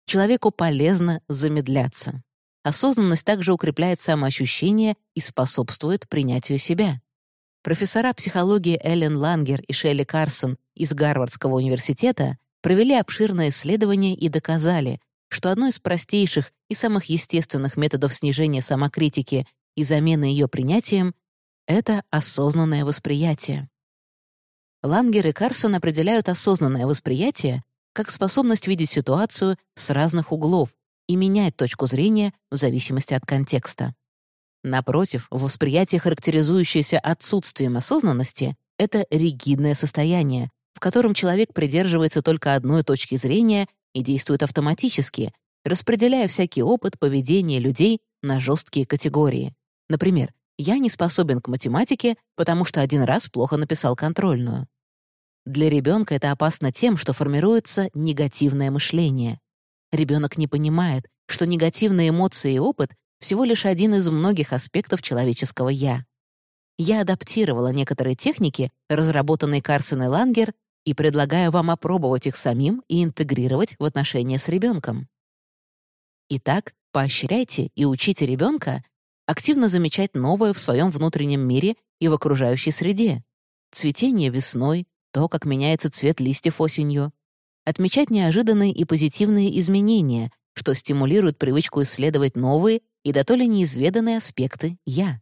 Человеку полезно замедляться. Осознанность также укрепляет самоощущение и способствует принятию себя. Профессора психологии Эллен Лангер и Шелли Карсон из Гарвардского университета провели обширное исследование и доказали, что одно из простейших и самых естественных методов снижения самокритики и замены ее принятием — это осознанное восприятие. Лангер и Карсон определяют осознанное восприятие как способность видеть ситуацию с разных углов и менять точку зрения в зависимости от контекста. Напротив, восприятие, характеризующееся отсутствием осознанности, это ригидное состояние, в котором человек придерживается только одной точки зрения и действует автоматически, распределяя всякий опыт поведения людей на жесткие категории. Например, «я не способен к математике, потому что один раз плохо написал контрольную». Для ребенка это опасно тем, что формируется негативное мышление. Ребенок не понимает, что негативные эмоции и опыт всего лишь один из многих аспектов человеческого «я». Я адаптировала некоторые техники, разработанные Карсон и Лангер, и предлагаю вам опробовать их самим и интегрировать в отношения с ребенком. Итак, поощряйте и учите ребенка активно замечать новое в своем внутреннем мире и в окружающей среде. Цветение весной, то, как меняется цвет листьев осенью. Отмечать неожиданные и позитивные изменения, что стимулирует привычку исследовать новые и до то ли неизведанные аспекты «я».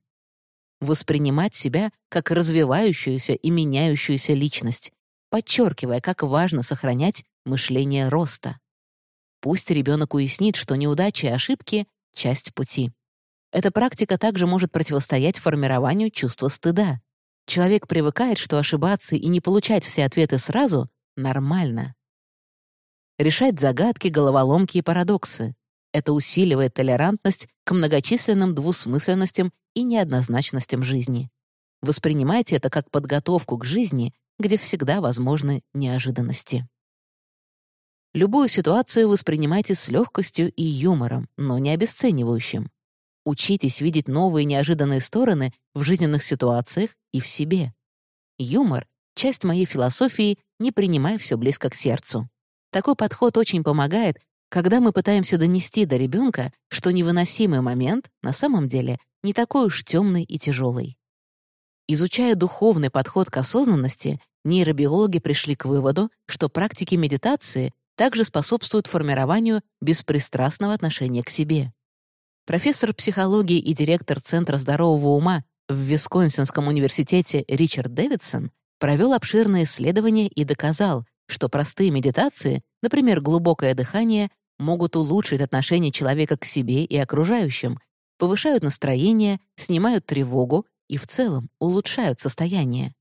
Воспринимать себя как развивающуюся и меняющуюся личность, подчеркивая, как важно сохранять мышление роста. Пусть ребенок уяснит, что неудачи и ошибки — часть пути. Эта практика также может противостоять формированию чувства стыда. Человек привыкает, что ошибаться и не получать все ответы сразу — нормально. Решать загадки, головоломки и парадоксы. Это усиливает толерантность к многочисленным двусмысленностям и неоднозначностям жизни. Воспринимайте это как подготовку к жизни, где всегда возможны неожиданности. Любую ситуацию воспринимайте с легкостью и юмором, но не обесценивающим. Учитесь видеть новые неожиданные стороны в жизненных ситуациях и в себе. Юмор — часть моей философии «не принимай все близко к сердцу». Такой подход очень помогает когда мы пытаемся донести до ребенка, что невыносимый момент на самом деле не такой уж темный и тяжелый. Изучая духовный подход к осознанности, нейробиологи пришли к выводу, что практики медитации также способствуют формированию беспристрастного отношения к себе. Профессор психологии и директор Центра здорового ума в Висконсинском университете Ричард Дэвидсон провел обширное исследование и доказал, что простые медитации, например, глубокое дыхание, могут улучшить отношение человека к себе и окружающим, повышают настроение, снимают тревогу и в целом улучшают состояние.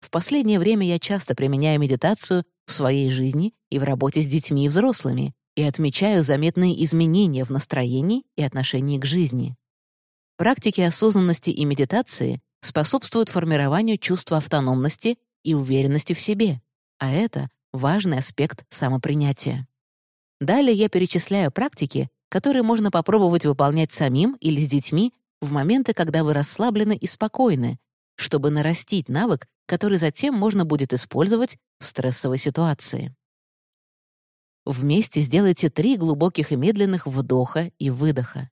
В последнее время я часто применяю медитацию в своей жизни и в работе с детьми и взрослыми и отмечаю заметные изменения в настроении и отношении к жизни. Практики осознанности и медитации способствуют формированию чувства автономности и уверенности в себе, а это важный аспект самопринятия. Далее я перечисляю практики, которые можно попробовать выполнять самим или с детьми в моменты, когда вы расслаблены и спокойны, чтобы нарастить навык, который затем можно будет использовать в стрессовой ситуации. Вместе сделайте три глубоких и медленных вдоха и выдоха.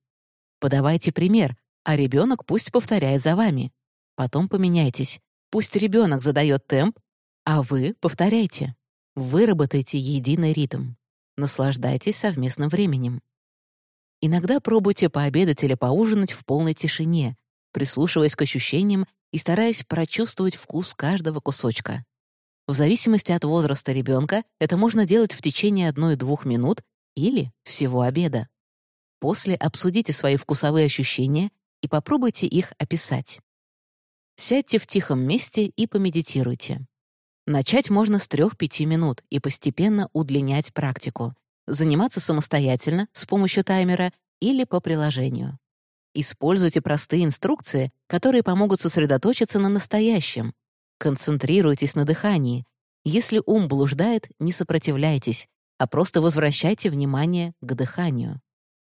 Подавайте пример, а ребенок пусть повторяет за вами. Потом поменяйтесь. Пусть ребенок задает темп, а вы повторяйте. Выработайте единый ритм. Наслаждайтесь совместным временем. Иногда пробуйте пообедать или поужинать в полной тишине, прислушиваясь к ощущениям и стараясь прочувствовать вкус каждого кусочка. В зависимости от возраста ребенка это можно делать в течение одной-двух минут или всего обеда. После обсудите свои вкусовые ощущения и попробуйте их описать. Сядьте в тихом месте и помедитируйте. Начать можно с 3-5 минут и постепенно удлинять практику. Заниматься самостоятельно, с помощью таймера или по приложению. Используйте простые инструкции, которые помогут сосредоточиться на настоящем. Концентрируйтесь на дыхании. Если ум блуждает, не сопротивляйтесь, а просто возвращайте внимание к дыханию.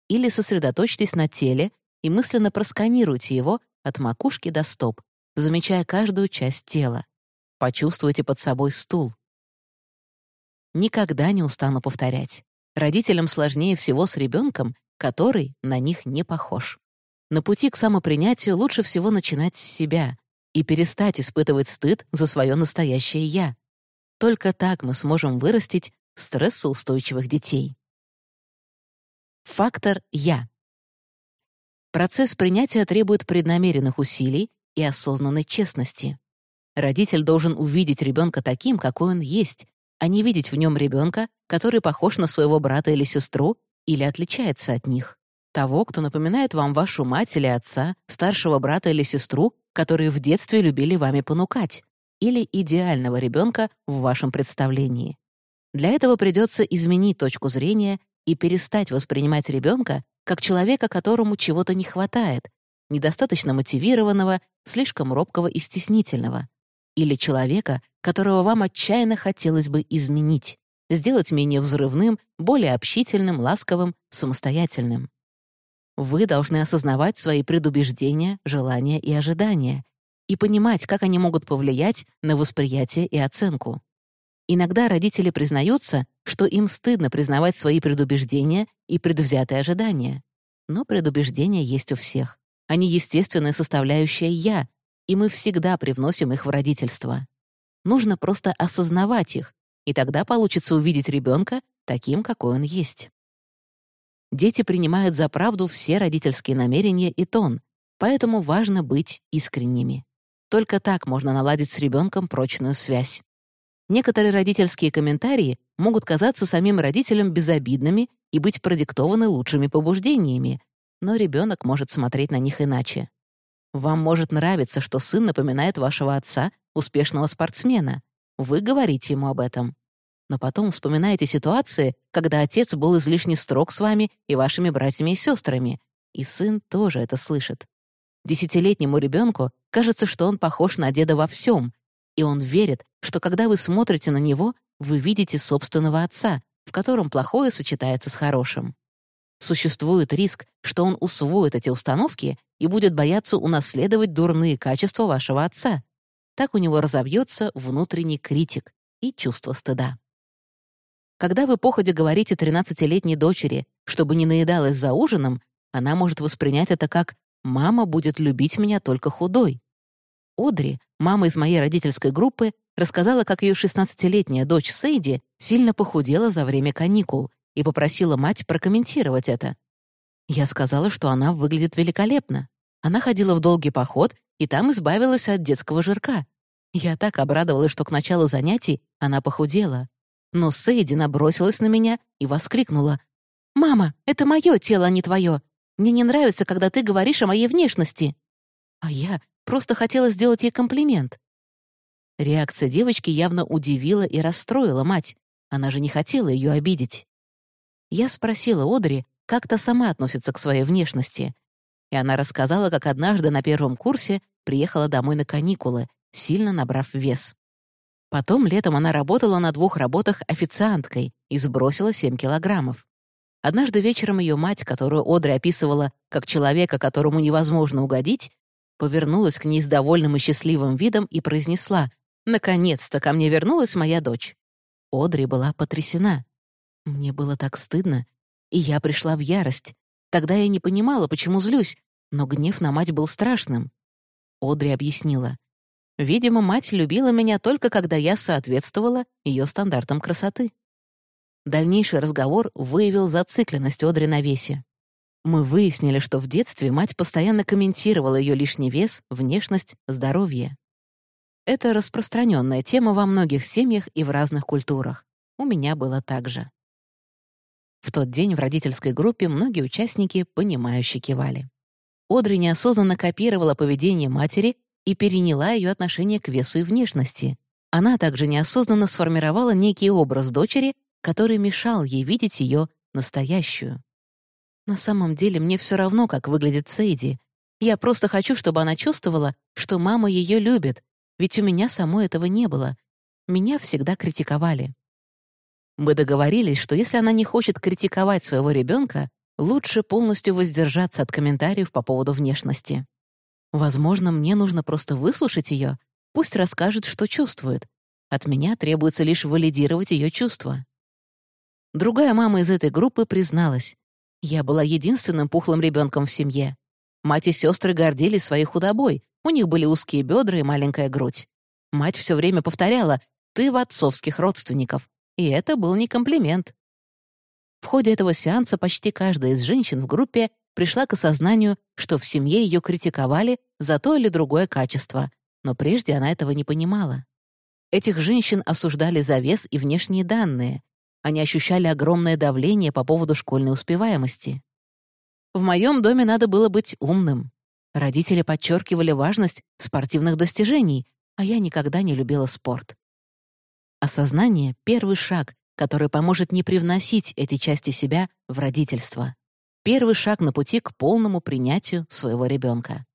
Или сосредоточьтесь на теле и мысленно просканируйте его от макушки до стоп, замечая каждую часть тела. Почувствуйте под собой стул. Никогда не устану повторять. Родителям сложнее всего с ребенком, который на них не похож. На пути к самопринятию лучше всего начинать с себя и перестать испытывать стыд за свое настоящее «я». Только так мы сможем вырастить стрессоустойчивых детей. Фактор «я». Процесс принятия требует преднамеренных усилий и осознанной честности. Родитель должен увидеть ребенка таким, какой он есть, а не видеть в нем ребенка, который похож на своего брата или сестру или отличается от них. Того, кто напоминает вам вашу мать или отца, старшего брата или сестру, которые в детстве любили вами понукать, или идеального ребенка в вашем представлении. Для этого придется изменить точку зрения и перестать воспринимать ребенка как человека, которому чего-то не хватает, недостаточно мотивированного, слишком робкого и стеснительного, или человека, которого вам отчаянно хотелось бы изменить, сделать менее взрывным, более общительным, ласковым, самостоятельным. Вы должны осознавать свои предубеждения, желания и ожидания и понимать, как они могут повлиять на восприятие и оценку. Иногда родители признаются, что им стыдно признавать свои предубеждения и предвзятые ожидания. Но предубеждения есть у всех. Они естественная составляющая «я», и мы всегда привносим их в родительство. Нужно просто осознавать их, и тогда получится увидеть ребенка таким, какой он есть. Дети принимают за правду все родительские намерения и тон, поэтому важно быть искренними. Только так можно наладить с ребенком прочную связь. Некоторые родительские комментарии могут казаться самим родителям безобидными и быть продиктованы лучшими побуждениями, но ребенок может смотреть на них иначе. Вам может нравиться, что сын напоминает вашего отца, успешного спортсмена. Вы говорите ему об этом. Но потом вспоминаете ситуации, когда отец был излишне строг с вами и вашими братьями и сестрами, и сын тоже это слышит. Десятилетнему ребенку кажется, что он похож на деда во всем, и он верит, что когда вы смотрите на него, вы видите собственного отца, в котором плохое сочетается с хорошим. Существует риск, что он усвоит эти установки и будет бояться унаследовать дурные качества вашего отца. Так у него разобьется внутренний критик и чувство стыда. Когда вы походе говорите 13-летней дочери, чтобы не наедалась за ужином, она может воспринять это как «мама будет любить меня только худой». Одри, мама из моей родительской группы, рассказала, как ее 16-летняя дочь Сейди сильно похудела за время каникул и попросила мать прокомментировать это. Я сказала, что она выглядит великолепно. Она ходила в долгий поход и там избавилась от детского жирка. Я так обрадовалась, что к началу занятий она похудела. Но Сейди набросилась на меня и воскликнула. «Мама, это мое тело, а не твое. Мне не нравится, когда ты говоришь о моей внешности». А я просто хотела сделать ей комплимент. Реакция девочки явно удивила и расстроила мать. Она же не хотела ее обидеть. Я спросила Одри, как та сама относится к своей внешности. И она рассказала, как однажды на первом курсе приехала домой на каникулы, сильно набрав вес. Потом летом она работала на двух работах официанткой и сбросила 7 килограммов. Однажды вечером ее мать, которую Одри описывала как человека, которому невозможно угодить, повернулась к ней с довольным и счастливым видом и произнесла «Наконец-то ко мне вернулась моя дочь». Одри была потрясена. Мне было так стыдно, и я пришла в ярость. Тогда я не понимала, почему злюсь, но гнев на мать был страшным. Одри объяснила. Видимо, мать любила меня только когда я соответствовала ее стандартам красоты. Дальнейший разговор выявил зацикленность Одри на весе. Мы выяснили, что в детстве мать постоянно комментировала ее лишний вес, внешность, здоровье. Это распространенная тема во многих семьях и в разных культурах. У меня было так же. В тот день в родительской группе многие участники понимающе кивали. Одри неосознанно копировала поведение матери и переняла ее отношение к весу и внешности. Она также неосознанно сформировала некий образ дочери который мешал ей видеть ее настоящую. На самом деле мне все равно, как выглядит Сейди. Я просто хочу, чтобы она чувствовала, что мама ее любит, ведь у меня самой этого не было. Меня всегда критиковали. Мы договорились, что если она не хочет критиковать своего ребенка, лучше полностью воздержаться от комментариев по поводу внешности. Возможно, мне нужно просто выслушать ее, пусть расскажет, что чувствует. От меня требуется лишь валидировать ее чувства. Другая мама из этой группы призналась. Я была единственным пухлым ребенком в семье. Мать и сестры гордились своей худобой, у них были узкие бедра и маленькая грудь. Мать все время повторяла «ты в отцовских родственников», и это был не комплимент. В ходе этого сеанса почти каждая из женщин в группе пришла к осознанию, что в семье ее критиковали за то или другое качество, но прежде она этого не понимала. Этих женщин осуждали за вес и внешние данные, они ощущали огромное давление по поводу школьной успеваемости. В моем доме надо было быть умным. Родители подчеркивали важность спортивных достижений, а я никогда не любила спорт. Осознание — первый шаг, который поможет не привносить эти части себя в родительство. Первый шаг на пути к полному принятию своего ребенка.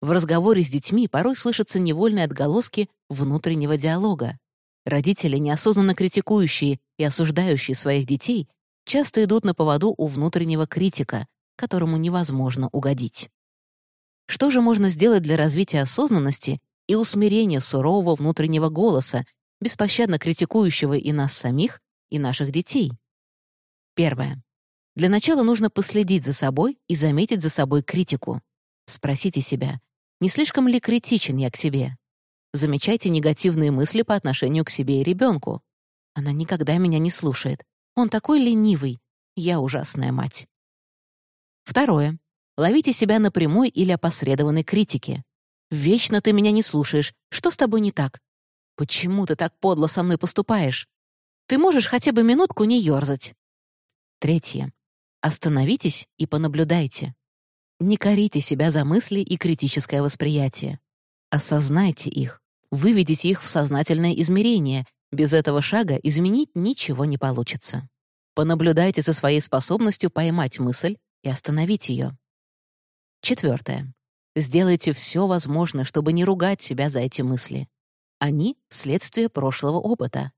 В разговоре с детьми порой слышатся невольные отголоски внутреннего диалога. Родители, неосознанно критикующие и осуждающие своих детей, часто идут на поводу у внутреннего критика, которому невозможно угодить. Что же можно сделать для развития осознанности и усмирения сурового внутреннего голоса, беспощадно критикующего и нас самих, и наших детей? Первое. Для начала нужно последить за собой и заметить за собой критику. Спросите себя, не слишком ли критичен я к себе? Замечайте негативные мысли по отношению к себе и ребенку. Она никогда меня не слушает. Он такой ленивый. Я ужасная мать. Второе. Ловите себя на прямой или опосредованной критике. «Вечно ты меня не слушаешь. Что с тобой не так? Почему ты так подло со мной поступаешь? Ты можешь хотя бы минутку не ёрзать». Третье. Остановитесь и понаблюдайте. Не корите себя за мысли и критическое восприятие. Осознайте их. Выведите их в сознательное измерение. Без этого шага изменить ничего не получится. Понаблюдайте за своей способностью поймать мысль и остановить ее. Четвертое. Сделайте все возможное, чтобы не ругать себя за эти мысли. Они — следствие прошлого опыта.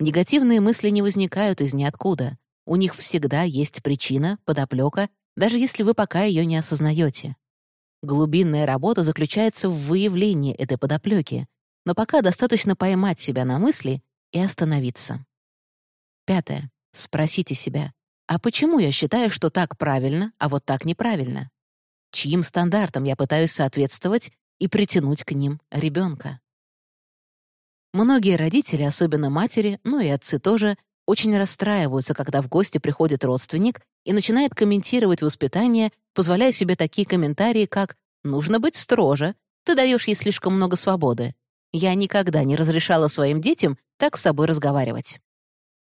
Негативные мысли не возникают из ниоткуда. У них всегда есть причина, подоплека, даже если вы пока ее не осознаете. Глубинная работа заключается в выявлении этой подоплеки, но пока достаточно поймать себя на мысли и остановиться. Пятое. Спросите себя, а почему я считаю, что так правильно, а вот так неправильно? Чьим стандартам я пытаюсь соответствовать и притянуть к ним ребенка? Многие родители, особенно матери, ну и отцы тоже, очень расстраиваются, когда в гости приходит родственник и начинает комментировать воспитание, позволяя себе такие комментарии, как «нужно быть строже», «ты даешь ей слишком много свободы», я никогда не разрешала своим детям так с собой разговаривать.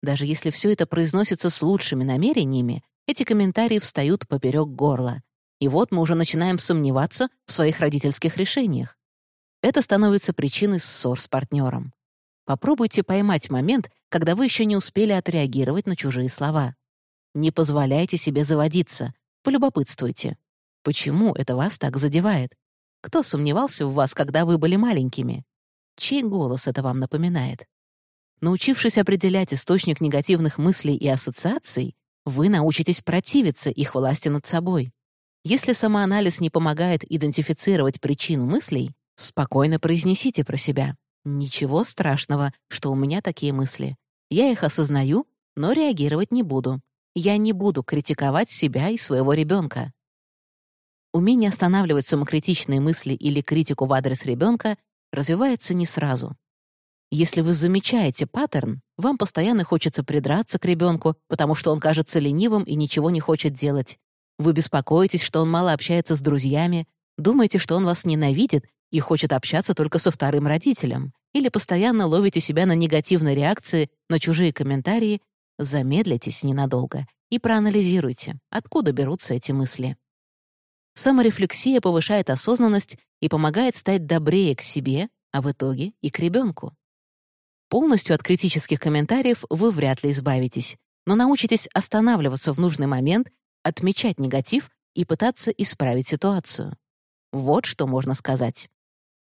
Даже если все это произносится с лучшими намерениями, эти комментарии встают поперек горла. И вот мы уже начинаем сомневаться в своих родительских решениях. Это становится причиной ссор с партнером. Попробуйте поймать момент, когда вы еще не успели отреагировать на чужие слова. Не позволяйте себе заводиться, полюбопытствуйте. Почему это вас так задевает? Кто сомневался в вас, когда вы были маленькими? Чей голос это вам напоминает? Научившись определять источник негативных мыслей и ассоциаций, вы научитесь противиться их власти над собой. Если самоанализ не помогает идентифицировать причину мыслей, спокойно произнесите про себя. Ничего страшного, что у меня такие мысли. Я их осознаю, но реагировать не буду. Я не буду критиковать себя и своего ребенка. Умение останавливать самокритичные мысли или критику в адрес ребенка развивается не сразу. Если вы замечаете паттерн, вам постоянно хочется придраться к ребенку, потому что он кажется ленивым и ничего не хочет делать. Вы беспокоитесь, что он мало общается с друзьями, думаете, что он вас ненавидит и хочет общаться только со вторым родителем, или постоянно ловите себя на негативной реакции на чужие комментарии, замедлитесь ненадолго и проанализируйте, откуда берутся эти мысли. Саморефлексия повышает осознанность и помогает стать добрее к себе, а в итоге и к ребенку. Полностью от критических комментариев вы вряд ли избавитесь, но научитесь останавливаться в нужный момент, отмечать негатив и пытаться исправить ситуацию. Вот что можно сказать.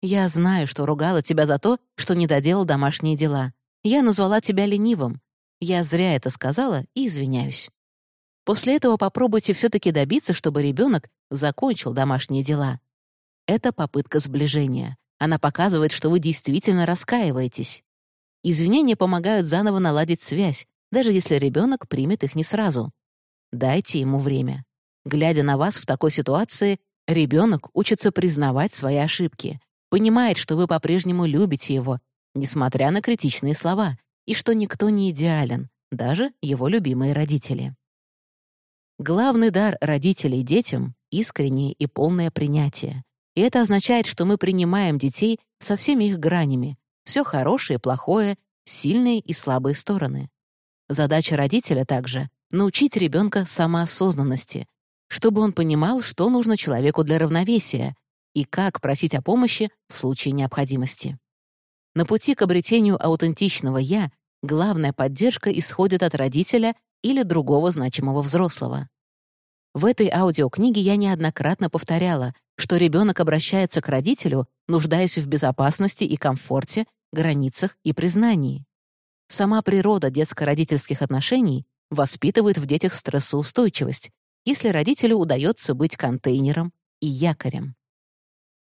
«Я знаю, что ругала тебя за то, что не доделал домашние дела. Я назвала тебя ленивым. Я зря это сказала и извиняюсь. После этого попробуйте все-таки добиться, чтобы ребенок закончил домашние дела. Это попытка сближения. Она показывает, что вы действительно раскаиваетесь. Извинения помогают заново наладить связь, даже если ребенок примет их не сразу. Дайте ему время. Глядя на вас в такой ситуации, ребенок учится признавать свои ошибки, понимает, что вы по-прежнему любите его, несмотря на критичные слова, и что никто не идеален, даже его любимые родители. Главный дар родителей детям — искреннее и полное принятие. И это означает, что мы принимаем детей со всеми их гранями, все хорошее и плохое, сильные и слабые стороны. Задача родителя также — научить ребенка самоосознанности, чтобы он понимал, что нужно человеку для равновесия и как просить о помощи в случае необходимости. На пути к обретению аутентичного «я» главная поддержка исходит от родителя или другого значимого взрослого. В этой аудиокниге я неоднократно повторяла, что ребенок обращается к родителю, нуждаясь в безопасности и комфорте, границах и признании. Сама природа детско-родительских отношений воспитывает в детях стрессоустойчивость, если родителю удается быть контейнером и якорем.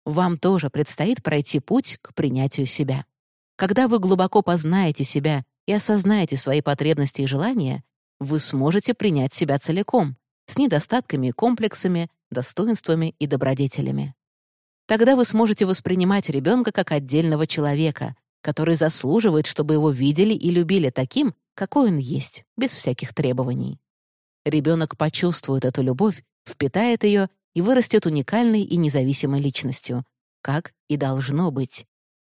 Вам тоже предстоит пройти путь к принятию себя. Когда вы глубоко познаете себя и осознаете свои потребности и желания, вы сможете принять себя целиком, с недостатками и комплексами, достоинствами и добродетелями. Тогда вы сможете воспринимать ребенка как отдельного человека, который заслуживает, чтобы его видели и любили таким, какой он есть, без всяких требований. Ребенок почувствует эту любовь, впитает ее и вырастет уникальной и независимой личностью, как и должно быть.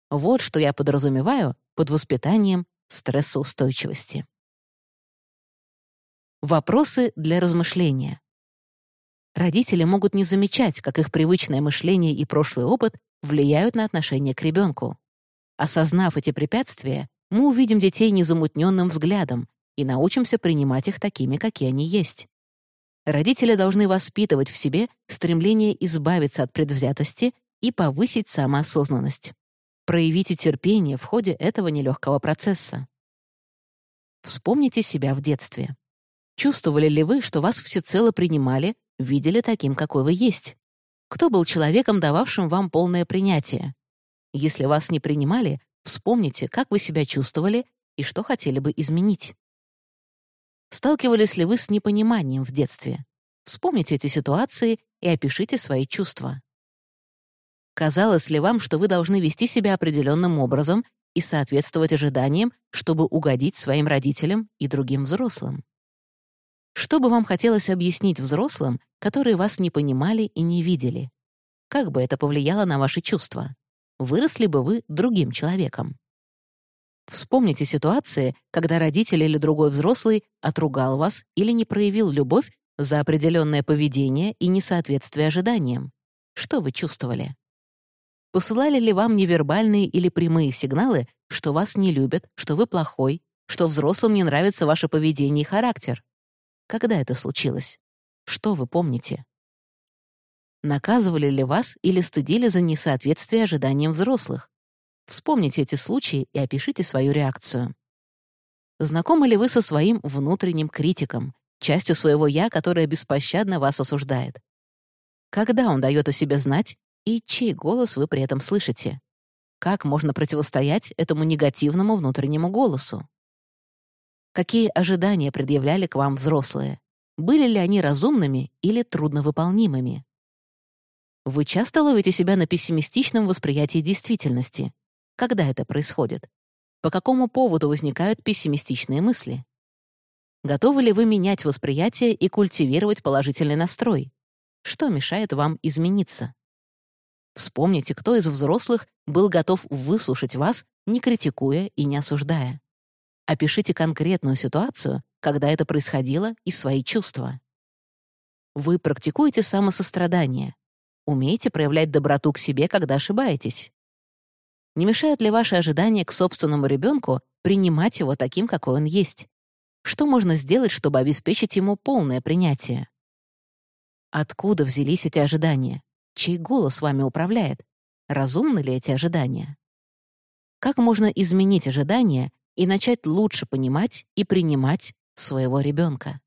Вот что я подразумеваю под воспитанием стрессоустойчивости. Вопросы для размышления. Родители могут не замечать, как их привычное мышление и прошлый опыт влияют на отношение к ребенку. Осознав эти препятствия, мы увидим детей незамутненным взглядом и научимся принимать их такими, какие они есть. Родители должны воспитывать в себе стремление избавиться от предвзятости и повысить самоосознанность. Проявите терпение в ходе этого нелегкого процесса. Вспомните себя в детстве. Чувствовали ли вы, что вас всецело принимали, видели таким, какой вы есть? Кто был человеком, дававшим вам полное принятие? Если вас не принимали, вспомните, как вы себя чувствовали и что хотели бы изменить. Сталкивались ли вы с непониманием в детстве? Вспомните эти ситуации и опишите свои чувства. Казалось ли вам, что вы должны вести себя определенным образом и соответствовать ожиданиям, чтобы угодить своим родителям и другим взрослым? Что бы вам хотелось объяснить взрослым, которые вас не понимали и не видели? Как бы это повлияло на ваши чувства? Выросли бы вы другим человеком? Вспомните ситуации, когда родитель или другой взрослый отругал вас или не проявил любовь за определенное поведение и несоответствие ожиданиям. Что вы чувствовали? Посылали ли вам невербальные или прямые сигналы, что вас не любят, что вы плохой, что взрослым не нравится ваше поведение и характер? Когда это случилось? Что вы помните? Наказывали ли вас или стыдили за несоответствие ожиданиям взрослых? Вспомните эти случаи и опишите свою реакцию. Знакомы ли вы со своим внутренним критиком частью своего «я», которая беспощадно вас осуждает? Когда он дает о себе знать, и чей голос вы при этом слышите? Как можно противостоять этому негативному внутреннему голосу? Какие ожидания предъявляли к вам взрослые? Были ли они разумными или трудновыполнимыми? Вы часто ловите себя на пессимистичном восприятии действительности. Когда это происходит? По какому поводу возникают пессимистичные мысли? Готовы ли вы менять восприятие и культивировать положительный настрой? Что мешает вам измениться? Вспомните, кто из взрослых был готов выслушать вас, не критикуя и не осуждая. Опишите конкретную ситуацию, когда это происходило, и свои чувства. Вы практикуете самосострадание. Умеете проявлять доброту к себе, когда ошибаетесь. Не мешают ли ваши ожидания к собственному ребенку принимать его таким, какой он есть? Что можно сделать, чтобы обеспечить ему полное принятие? Откуда взялись эти ожидания? Чей голос вами управляет? Разумны ли эти ожидания? Как можно изменить ожидания и начать лучше понимать и принимать своего ребенка.